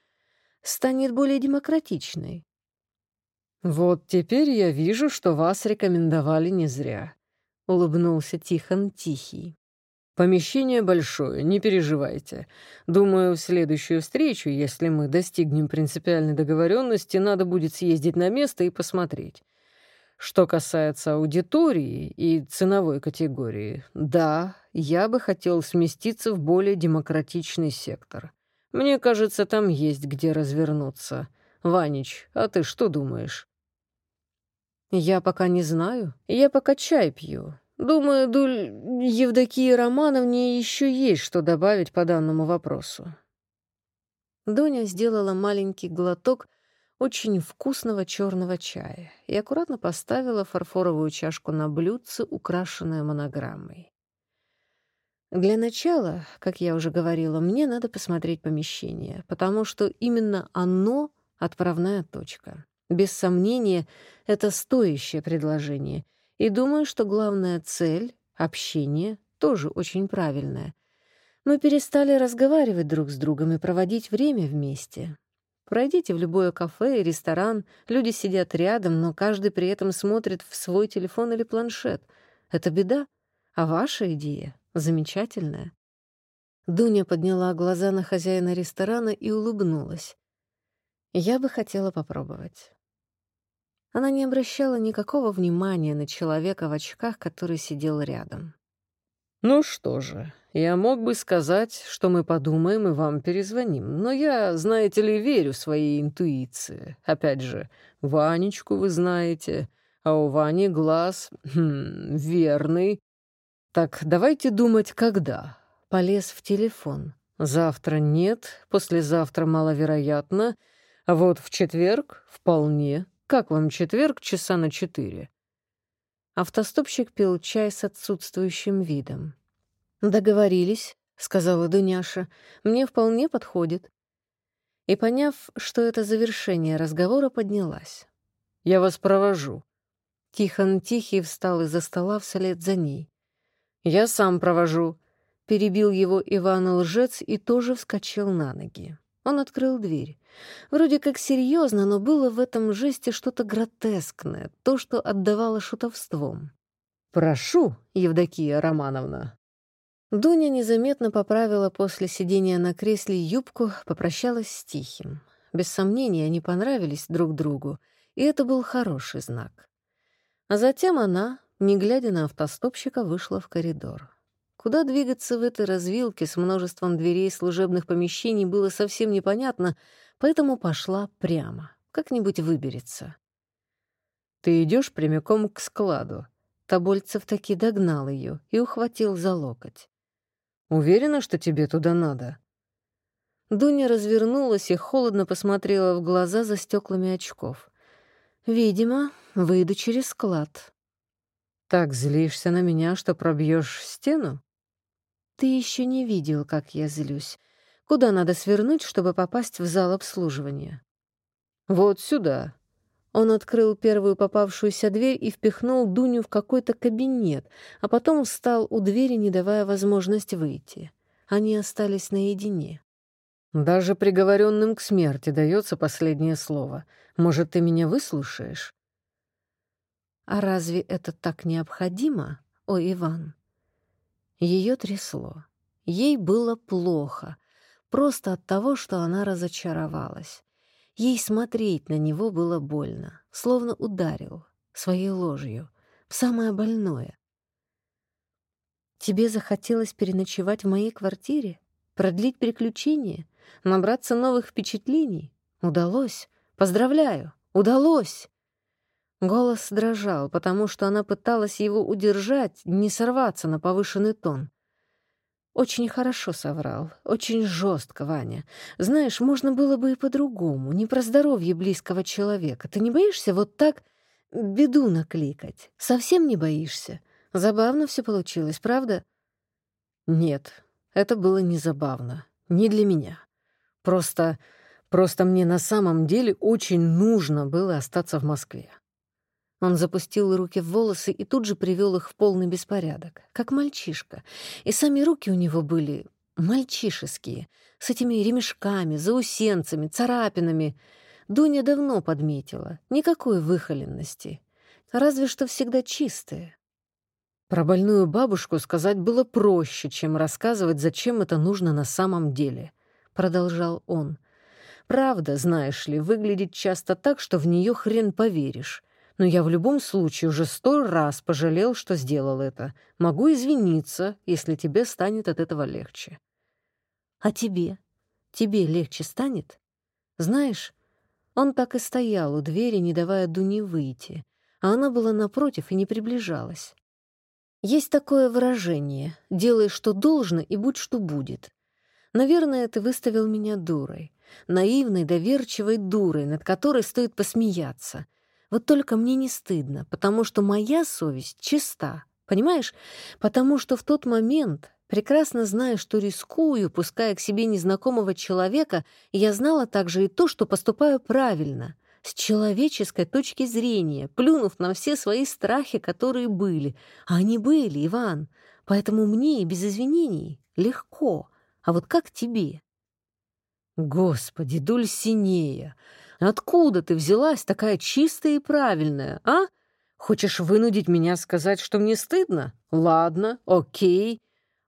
станет более демократичной? «Вот теперь я вижу, что вас рекомендовали не зря», — улыбнулся Тихон Тихий. «Помещение большое, не переживайте. Думаю, в следующую встречу, если мы достигнем принципиальной договоренности, надо будет съездить на место и посмотреть. Что касается аудитории и ценовой категории, да, я бы хотел сместиться в более демократичный сектор. Мне кажется, там есть где развернуться. Ванич, а ты что думаешь?» «Я пока не знаю. Я пока чай пью. Думаю, Дуль Евдокии Романовне еще есть что добавить по данному вопросу». Доня сделала маленький глоток очень вкусного черного чая и аккуратно поставила фарфоровую чашку на блюдце, украшенное монограммой. Для начала, как я уже говорила, мне надо посмотреть помещение, потому что именно оно — отправная точка. Без сомнения, это стоящее предложение. И думаю, что главная цель — общение — тоже очень правильная. Мы перестали разговаривать друг с другом и проводить время вместе. Пройдите в любое кафе и ресторан, люди сидят рядом, но каждый при этом смотрит в свой телефон или планшет. Это беда, а ваша идея замечательная. Дуня подняла глаза на хозяина ресторана и улыбнулась. Я бы хотела попробовать. Она не обращала никакого внимания на человека в очках, который сидел рядом. «Ну что же, я мог бы сказать, что мы подумаем и вам перезвоним, но я, знаете ли, верю своей интуиции. Опять же, Ванечку вы знаете, а у Вани глаз хм, верный. Так давайте думать, когда». Полез в телефон. «Завтра нет, послезавтра маловероятно, а вот в четверг вполне». Как вам четверг часа на четыре?» Автостопщик пил чай с отсутствующим видом. «Договорились», — сказала Дуняша. «Мне вполне подходит». И, поняв, что это завершение разговора, поднялась. «Я вас провожу». Тихон Тихий встал из-за стола вслед за ней. «Я сам провожу», — перебил его Иван Лжец и тоже вскочил на ноги. Он открыл дверь. Вроде как серьезно, но было в этом жесте что-то гротескное, то, что отдавало шутовством. «Прошу, Евдокия Романовна». Дуня незаметно поправила после сидения на кресле юбку, попрощалась с Тихим. Без сомнения, они понравились друг другу, и это был хороший знак. А затем она, не глядя на автостопщика, вышла в коридор. Куда двигаться в этой развилке с множеством дверей служебных помещений было совсем непонятно, поэтому пошла прямо. Как-нибудь выберется. «Ты идешь прямиком к складу». Тобольцев таки догнал ее и ухватил за локоть. «Уверена, что тебе туда надо?» Дуня развернулась и холодно посмотрела в глаза за стеклами очков. «Видимо, выйду через склад». «Так злишься на меня, что пробьешь стену?» Ты еще не видел, как я злюсь. Куда надо свернуть, чтобы попасть в зал обслуживания? Вот сюда. Он открыл первую попавшуюся дверь и впихнул Дуню в какой-то кабинет, а потом встал у двери, не давая возможность выйти. Они остались наедине. «Даже приговоренным к смерти дается последнее слово. Может, ты меня выслушаешь?» «А разве это так необходимо?» — «Ой, Иван». Ее трясло. Ей было плохо, просто от того, что она разочаровалась. Ей смотреть на него было больно, словно ударил своей ложью в самое больное. «Тебе захотелось переночевать в моей квартире? Продлить приключения? Набраться новых впечатлений? Удалось. Поздравляю, удалось!» Голос дрожал, потому что она пыталась его удержать, не сорваться на повышенный тон. Очень хорошо соврал, очень жестко, Ваня. Знаешь, можно было бы и по-другому, не про здоровье близкого человека. Ты не боишься вот так беду накликать? Совсем не боишься? Забавно все получилось, правда? Нет, это было не забавно. Не для меня. Просто... Просто мне на самом деле очень нужно было остаться в Москве. Он запустил руки в волосы и тут же привел их в полный беспорядок, как мальчишка. И сами руки у него были мальчишеские, с этими ремешками, заусенцами, царапинами. Дуня давно подметила, никакой выхоленности, разве что всегда чистые. Про больную бабушку сказать было проще, чем рассказывать, зачем это нужно на самом деле, — продолжал он. Правда, знаешь ли, выглядит часто так, что в нее хрен поверишь но я в любом случае уже сто раз пожалел, что сделал это. Могу извиниться, если тебе станет от этого легче. А тебе? Тебе легче станет? Знаешь, он так и стоял у двери, не давая Дуне выйти, а она была напротив и не приближалась. Есть такое выражение «делай, что должно, и будь, что будет». Наверное, ты выставил меня дурой, наивной, доверчивой дурой, над которой стоит посмеяться — вот только мне не стыдно, потому что моя совесть чиста, понимаешь? Потому что в тот момент, прекрасно зная, что рискую, пуская к себе незнакомого человека, я знала также и то, что поступаю правильно, с человеческой точки зрения, плюнув на все свои страхи, которые были. А они были, Иван. Поэтому мне и без извинений легко. А вот как тебе? Господи, Дульсинея! Откуда ты взялась такая чистая и правильная, а? Хочешь вынудить меня сказать, что мне стыдно? Ладно, окей.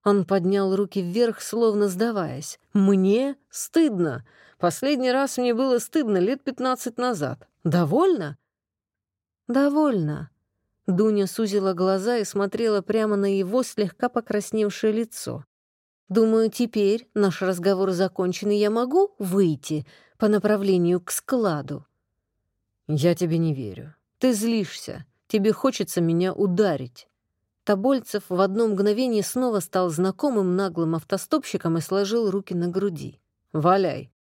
Он поднял руки вверх, словно сдаваясь. Мне стыдно. Последний раз мне было стыдно лет пятнадцать назад. Довольно? Довольно. Дуня сузила глаза и смотрела прямо на его слегка покрасневшее лицо. «Думаю, теперь наш разговор закончен, и я могу выйти по направлению к складу». «Я тебе не верю. Ты злишься. Тебе хочется меня ударить». Тобольцев в одно мгновение снова стал знакомым наглым автостопщиком и сложил руки на груди. «Валяй».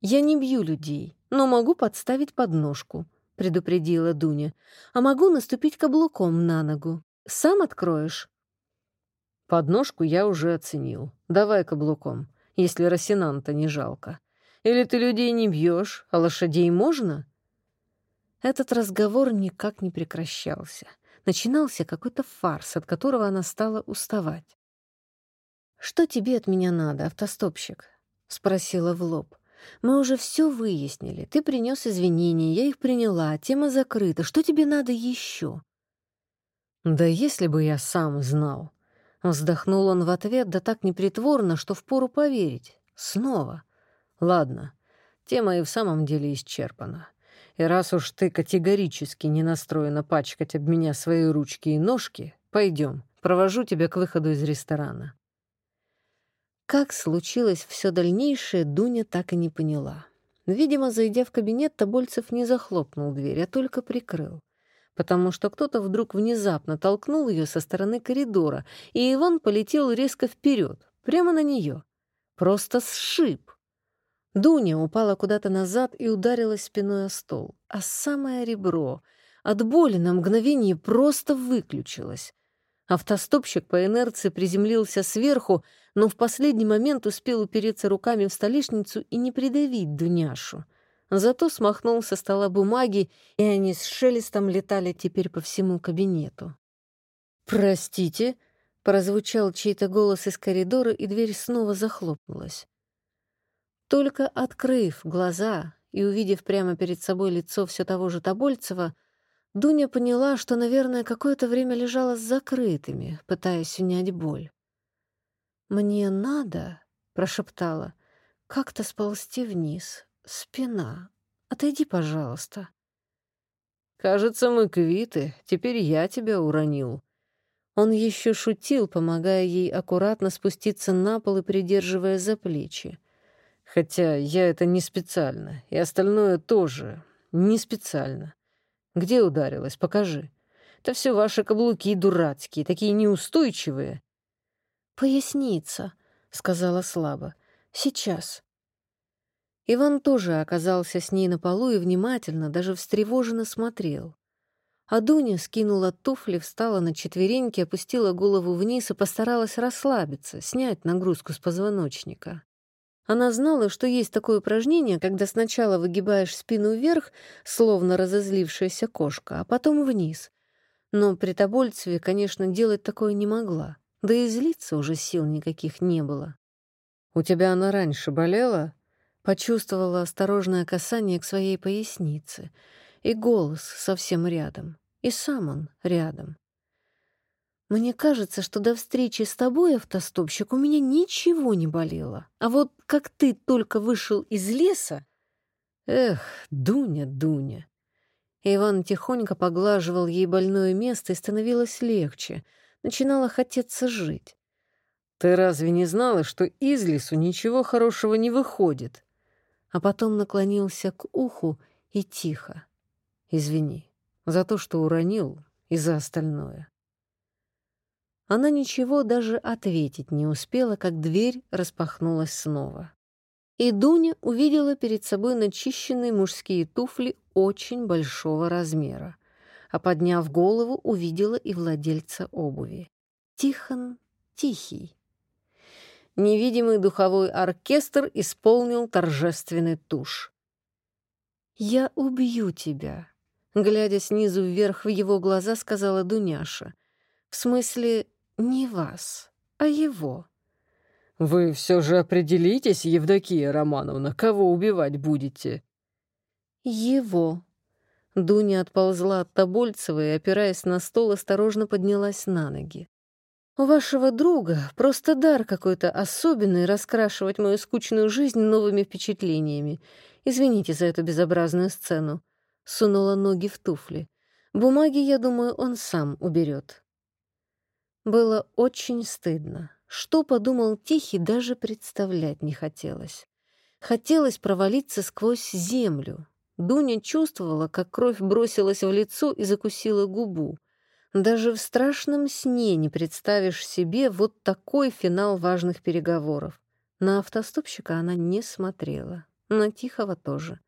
«Я не бью людей, но могу подставить подножку», — предупредила Дуня. «А могу наступить каблуком на ногу. Сам откроешь?» «Подножку я уже оценил. Давай каблуком, если Росинанта не жалко». Или ты людей не бьешь, а лошадей можно?» Этот разговор никак не прекращался. Начинался какой-то фарс, от которого она стала уставать. «Что тебе от меня надо, автостопщик?» — спросила в лоб. «Мы уже все выяснили. Ты принес извинения, я их приняла, тема закрыта. Что тебе надо еще?» «Да если бы я сам знал!» Вздохнул он в ответ, да так непритворно, что впору поверить. Снова. Ладно, тема и в самом деле исчерпана. И раз уж ты категорически не настроена пачкать об меня свои ручки и ножки, пойдем, провожу тебя к выходу из ресторана. Как случилось все дальнейшее, Дуня так и не поняла. Видимо, зайдя в кабинет, Тобольцев не захлопнул дверь, а только прикрыл. Потому что кто-то вдруг внезапно толкнул ее со стороны коридора, и Иван полетел резко вперед, прямо на нее. Просто сшиб. Дуня упала куда-то назад и ударилась спиной о стол, а самое ребро от боли на мгновение просто выключилось. Автостопщик по инерции приземлился сверху, но в последний момент успел упереться руками в столешницу и не придавить Дуняшу. Зато смахнул со стола бумаги, и они с шелестом летали теперь по всему кабинету. «Простите», — прозвучал чей-то голос из коридора, и дверь снова захлопнулась. Только открыв глаза и увидев прямо перед собой лицо все того же Тобольцева, Дуня поняла, что, наверное, какое-то время лежала с закрытыми, пытаясь унять боль. «Мне надо», — прошептала, — «как-то сползти вниз. Спина. Отойди, пожалуйста». «Кажется, мы квиты. Теперь я тебя уронил». Он еще шутил, помогая ей аккуратно спуститься на пол и придерживая за плечи. «Хотя я это не специально, и остальное тоже не специально. Где ударилась? Покажи. Это все ваши каблуки дурацкие, такие неустойчивые». «Поясница», — сказала слабо. «Сейчас». Иван тоже оказался с ней на полу и внимательно, даже встревоженно смотрел. А Дуня скинула туфли, встала на четвереньки, опустила голову вниз и постаралась расслабиться, снять нагрузку с позвоночника. Она знала, что есть такое упражнение, когда сначала выгибаешь спину вверх, словно разозлившаяся кошка, а потом вниз. Но при Тобольцеве, конечно, делать такое не могла, да и злиться уже сил никаких не было. «У тебя она раньше болела?» Почувствовала осторожное касание к своей пояснице и голос совсем рядом, и сам он рядом. Мне кажется, что до встречи с тобой, автостопщик, у меня ничего не болело. А вот как ты только вышел из леса... Эх, Дуня, Дуня. Иван тихонько поглаживал ей больное место, и становилось легче. Начинало хотеться жить. Ты разве не знала, что из лесу ничего хорошего не выходит? а потом наклонился к уху и тихо. «Извини за то, что уронил и за остальное». Она ничего даже ответить не успела, как дверь распахнулась снова. И Дуня увидела перед собой начищенные мужские туфли очень большого размера, а подняв голову, увидела и владельца обуви. Тихон Тихий. Невидимый духовой оркестр исполнил торжественный туш. «Я убью тебя», — глядя снизу вверх в его глаза, сказала Дуняша. «В смысле, не вас, а его». «Вы все же определитесь, Евдокия Романовна, кого убивать будете?» «Его». Дуня отползла от Тобольцева и, опираясь на стол, осторожно поднялась на ноги. У вашего друга просто дар какой-то особенный раскрашивать мою скучную жизнь новыми впечатлениями. Извините за эту безобразную сцену. Сунула ноги в туфли. Бумаги, я думаю, он сам уберет. Было очень стыдно. Что подумал Тихий, даже представлять не хотелось. Хотелось провалиться сквозь землю. Дуня чувствовала, как кровь бросилась в лицо и закусила губу. Даже в страшном сне не представишь себе вот такой финал важных переговоров. На автостопщика она не смотрела, на Тихого тоже.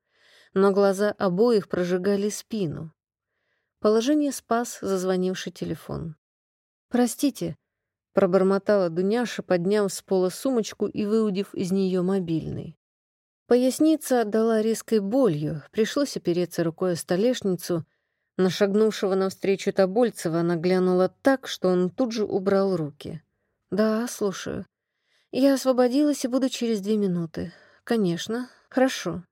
Но глаза обоих прожигали спину. Положение спас зазвонивший телефон. «Простите», — пробормотала Дуняша, подняв с пола сумочку и выудив из нее мобильный. Поясница отдала резкой болью, пришлось опереться рукой о столешницу — на шагнувшего навстречу Тобольцева она глянула так, что он тут же убрал руки. «Да, слушаю. Я освободилась и буду через две минуты. Конечно. Хорошо».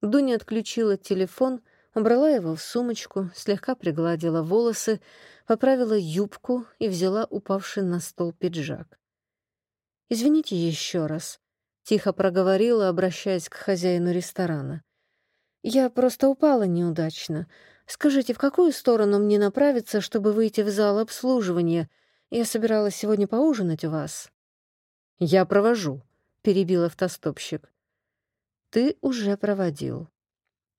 Дуня отключила телефон, убрала его в сумочку, слегка пригладила волосы, поправила юбку и взяла упавший на стол пиджак. «Извините еще раз», — тихо проговорила, обращаясь к хозяину ресторана. «Я просто упала неудачно. Скажите, в какую сторону мне направиться, чтобы выйти в зал обслуживания? Я собиралась сегодня поужинать у вас». «Я провожу», — перебил автостопщик. «Ты уже проводил», —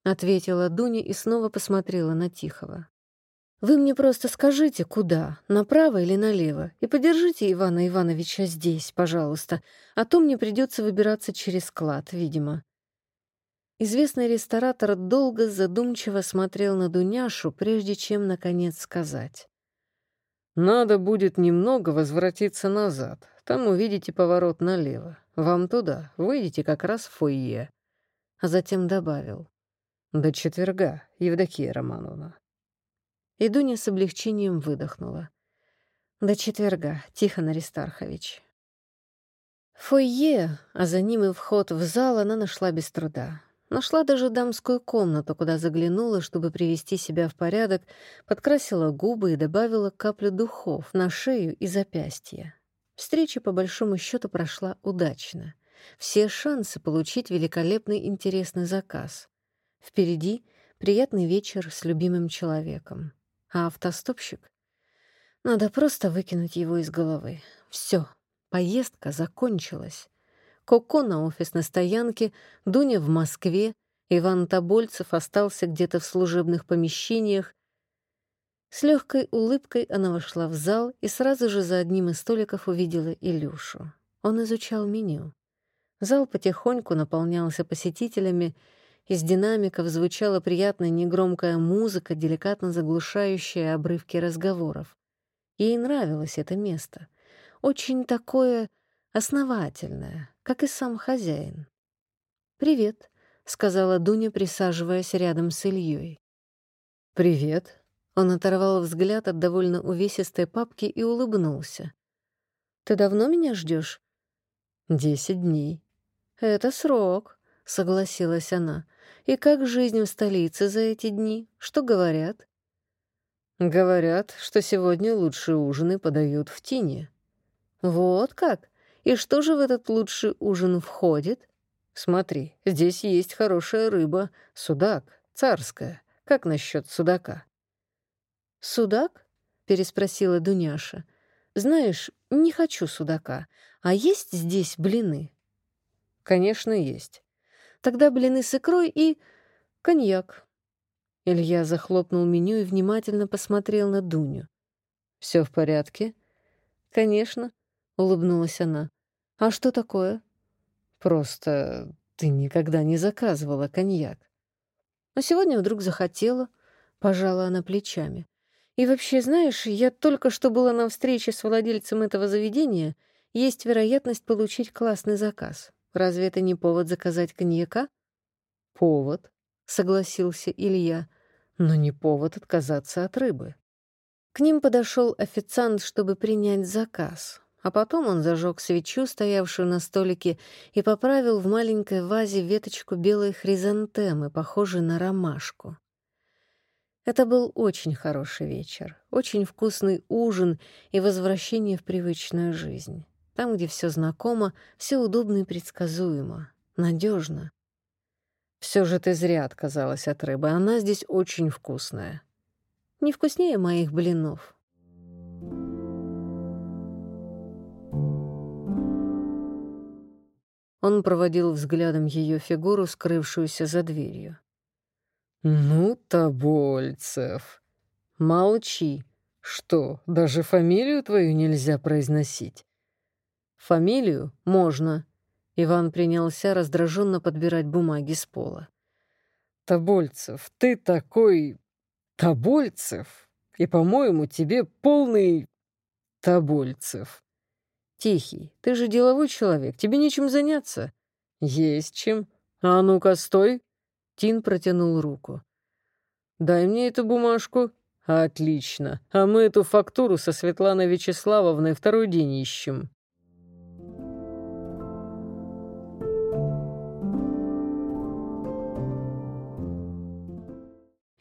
ответила Дуня и снова посмотрела на Тихого. «Вы мне просто скажите, куда, направо или налево, и подержите Ивана Ивановича здесь, пожалуйста, а то мне придется выбираться через склад, видимо. Известный ресторатор долго задумчиво смотрел на Дуняшу, прежде чем, наконец, сказать. «Надо будет немного возвратиться назад. Там увидите поворот налево. Вам туда. Выйдете как раз в фойе». А затем добавил. «До четверга, Евдокия Романовна». И Дуня с облегчением выдохнула. «До четверга, Тихон Аристархович». Фойе, а за ним и вход в зал она нашла без труда. Нашла даже дамскую комнату, куда заглянула, чтобы привести себя в порядок, подкрасила губы и добавила каплю духов на шею и запястье. Встреча, по большому счету, прошла удачно. Все шансы получить великолепный интересный заказ. Впереди приятный вечер с любимым человеком. А автостопщик? Надо просто выкинуть его из головы. Все, поездка закончилась. Коко на офисной стоянке, Дуня в Москве, Иван Тобольцев остался где-то в служебных помещениях. С легкой улыбкой она вошла в зал и сразу же за одним из столиков увидела Илюшу. Он изучал меню. Зал потихоньку наполнялся посетителями, из динамиков звучала приятная негромкая музыка, деликатно заглушающая обрывки разговоров. Ей нравилось это место. Очень такое основательное, как и сам хозяин. «Привет», — сказала Дуня, присаживаясь рядом с Ильей. «Привет». Он оторвал взгляд от довольно увесистой папки и улыбнулся. «Ты давно меня ждешь? «Десять дней». «Это срок», — согласилась она. «И как жизнь в столице за эти дни? Что говорят?» «Говорят, что сегодня лучшие ужины подают в тине». «Вот как? И что же в этот лучший ужин входит? Смотри, здесь есть хорошая рыба, судак, царская. Как насчет судака? Судак? переспросила Дуняша. Знаешь, не хочу судака. А есть здесь блины? Конечно, есть. Тогда блины с икрой и коньяк. Илья захлопнул меню и внимательно посмотрел на Дуню. Все в порядке? Конечно улыбнулась она. А что такое? Просто ты никогда не заказывала коньяк. А сегодня вдруг захотела, пожала она плечами. И вообще, знаешь, я только что была на встрече с владельцем этого заведения, есть вероятность получить классный заказ. Разве это не повод заказать коньяка? Повод, согласился Илья, но не повод отказаться от рыбы. К ним подошел официант, чтобы принять заказ. А потом он зажег свечу, стоявшую на столике, и поправил в маленькой вазе веточку белой хризантемы, похожей на ромашку. Это был очень хороший вечер, очень вкусный ужин и возвращение в привычную жизнь. Там, где все знакомо, все удобно и предсказуемо, надежно. Все же ты зря отказалась от рыбы, она здесь очень вкусная. Не вкуснее моих блинов. Он проводил взглядом ее фигуру, скрывшуюся за дверью. «Ну, Тобольцев, молчи. Что, даже фамилию твою нельзя произносить?» «Фамилию можно». Иван принялся раздраженно подбирать бумаги с пола. «Тобольцев, ты такой... Тобольцев, и, по-моему, тебе полный... Тобольцев». «Тихий, ты же деловой человек, тебе нечем заняться». «Есть чем. А ну-ка, стой!» Тин протянул руку. «Дай мне эту бумажку». «Отлично. А мы эту фактуру со Светланой Вячеславовной второй день ищем».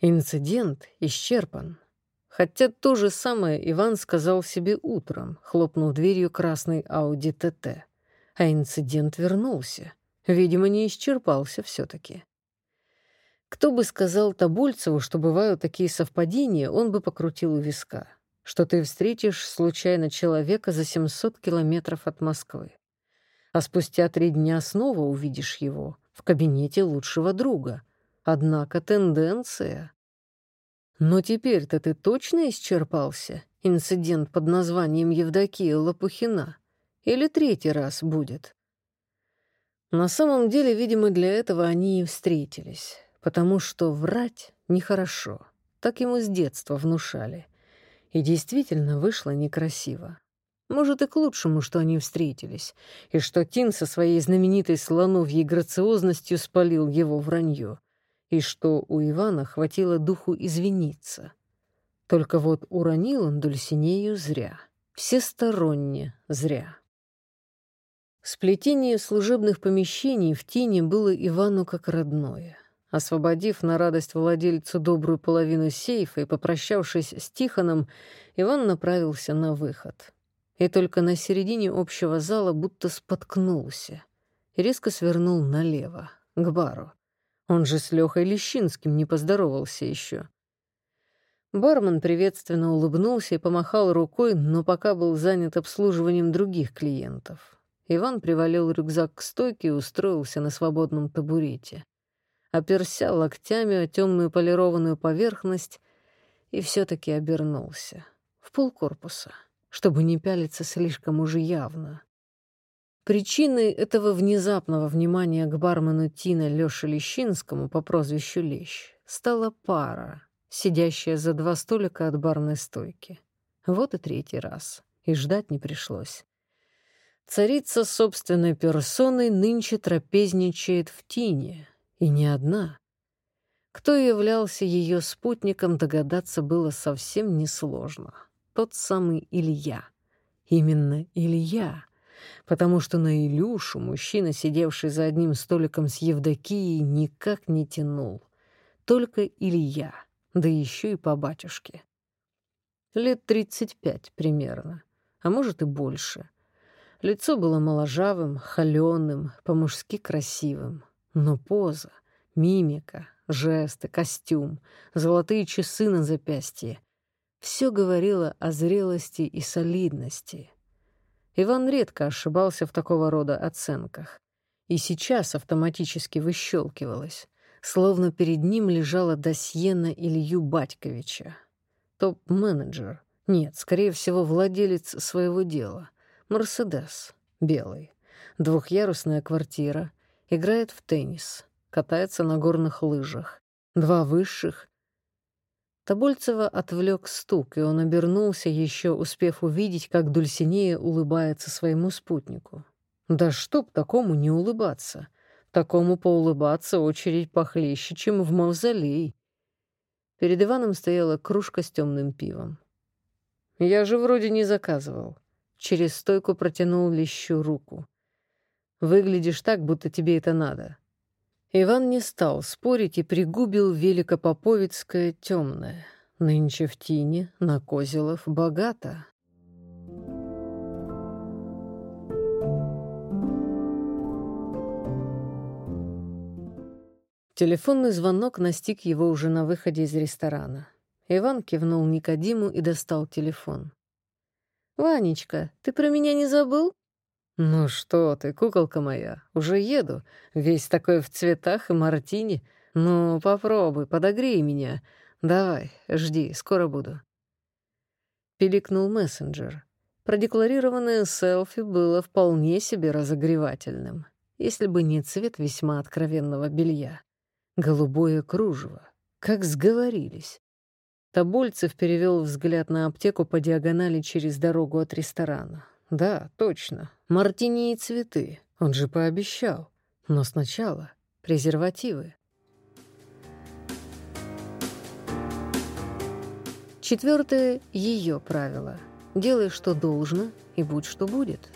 Инцидент исчерпан. Хотя то же самое Иван сказал себе утром, хлопнув дверью красной Ауди ТТ. А инцидент вернулся. Видимо, не исчерпался все таки Кто бы сказал Тобольцеву, что бывают такие совпадения, он бы покрутил у виска. Что ты встретишь случайно человека за 700 километров от Москвы. А спустя три дня снова увидишь его в кабинете лучшего друга. Однако тенденция... Но теперь-то ты точно исчерпался? Инцидент под названием Евдокия Лопухина? Или третий раз будет? На самом деле, видимо, для этого они и встретились. Потому что врать нехорошо. Так ему с детства внушали. И действительно вышло некрасиво. Может, и к лучшему, что они встретились, и что Тин со своей знаменитой слоновьей грациозностью спалил его вранье и что у Ивана хватило духу извиниться. Только вот уронил он Дульсинею зря, всесторонне зря. Сплетение служебных помещений в тени было Ивану как родное. Освободив на радость владельцу добрую половину сейфа и попрощавшись с Тихоном, Иван направился на выход. И только на середине общего зала будто споткнулся и резко свернул налево, к бару. Он же с Лёхой Лещинским не поздоровался еще. Бармен приветственно улыбнулся и помахал рукой, но пока был занят обслуживанием других клиентов. Иван привалил рюкзак к стойке и устроился на свободном табурете. Оперся локтями о темную полированную поверхность и все таки обернулся. В полкорпуса, чтобы не пялиться слишком уже явно. Причиной этого внезапного внимания к бармену Тина Лёше Лещинскому по прозвищу Лещ стала пара, сидящая за два столика от барной стойки. Вот и третий раз. И ждать не пришлось. Царица собственной персоной нынче трапезничает в тине, и не одна. Кто являлся ее спутником, догадаться было совсем несложно. Тот самый Илья. Именно Илья. Потому что на Илюшу мужчина, сидевший за одним столиком с Евдокией, никак не тянул. Только Илья, да еще и по батюшке. Лет тридцать пять примерно, а может и больше — Лицо было моложавым, холёным, по-мужски красивым. Но поза, мимика, жесты, костюм, золотые часы на запястье — все говорило о зрелости и солидности. Иван редко ошибался в такого рода оценках. И сейчас автоматически выщелкивалось, словно перед ним лежало досье на Илью Батьковича. Топ-менеджер. Нет, скорее всего, владелец своего дела — Мерседес, белый, двухъярусная квартира, играет в теннис, катается на горных лыжах, два высших. Тобольцева отвлек стук, и он обернулся, еще успев увидеть, как Дульсинея улыбается своему спутнику. Да чтоб такому не улыбаться. Такому поулыбаться очередь похлеще, чем в мавзолей. Перед Иваном стояла кружка с темным пивом. «Я же вроде не заказывал», Через стойку протянул лещу руку. «Выглядишь так, будто тебе это надо». Иван не стал спорить и пригубил великопоповицкое темное. Нынче в тине, на Козелов, богато. Телефонный звонок настиг его уже на выходе из ресторана. Иван кивнул Никодиму и достал телефон. «Ванечка, ты про меня не забыл?» «Ну что ты, куколка моя, уже еду, весь такой в цветах и мартини. Ну, попробуй, подогрей меня. Давай, жди, скоро буду». Пиликнул мессенджер. Продекларированное селфи было вполне себе разогревательным, если бы не цвет весьма откровенного белья. Голубое кружево. Как сговорились. Тобольцев перевел взгляд на аптеку по диагонали через дорогу от ресторана. «Да, точно. Мартини и цветы. Он же пообещал. Но сначала презервативы». Четвертое — ее правило. Делай, что должно, и будь, что будет.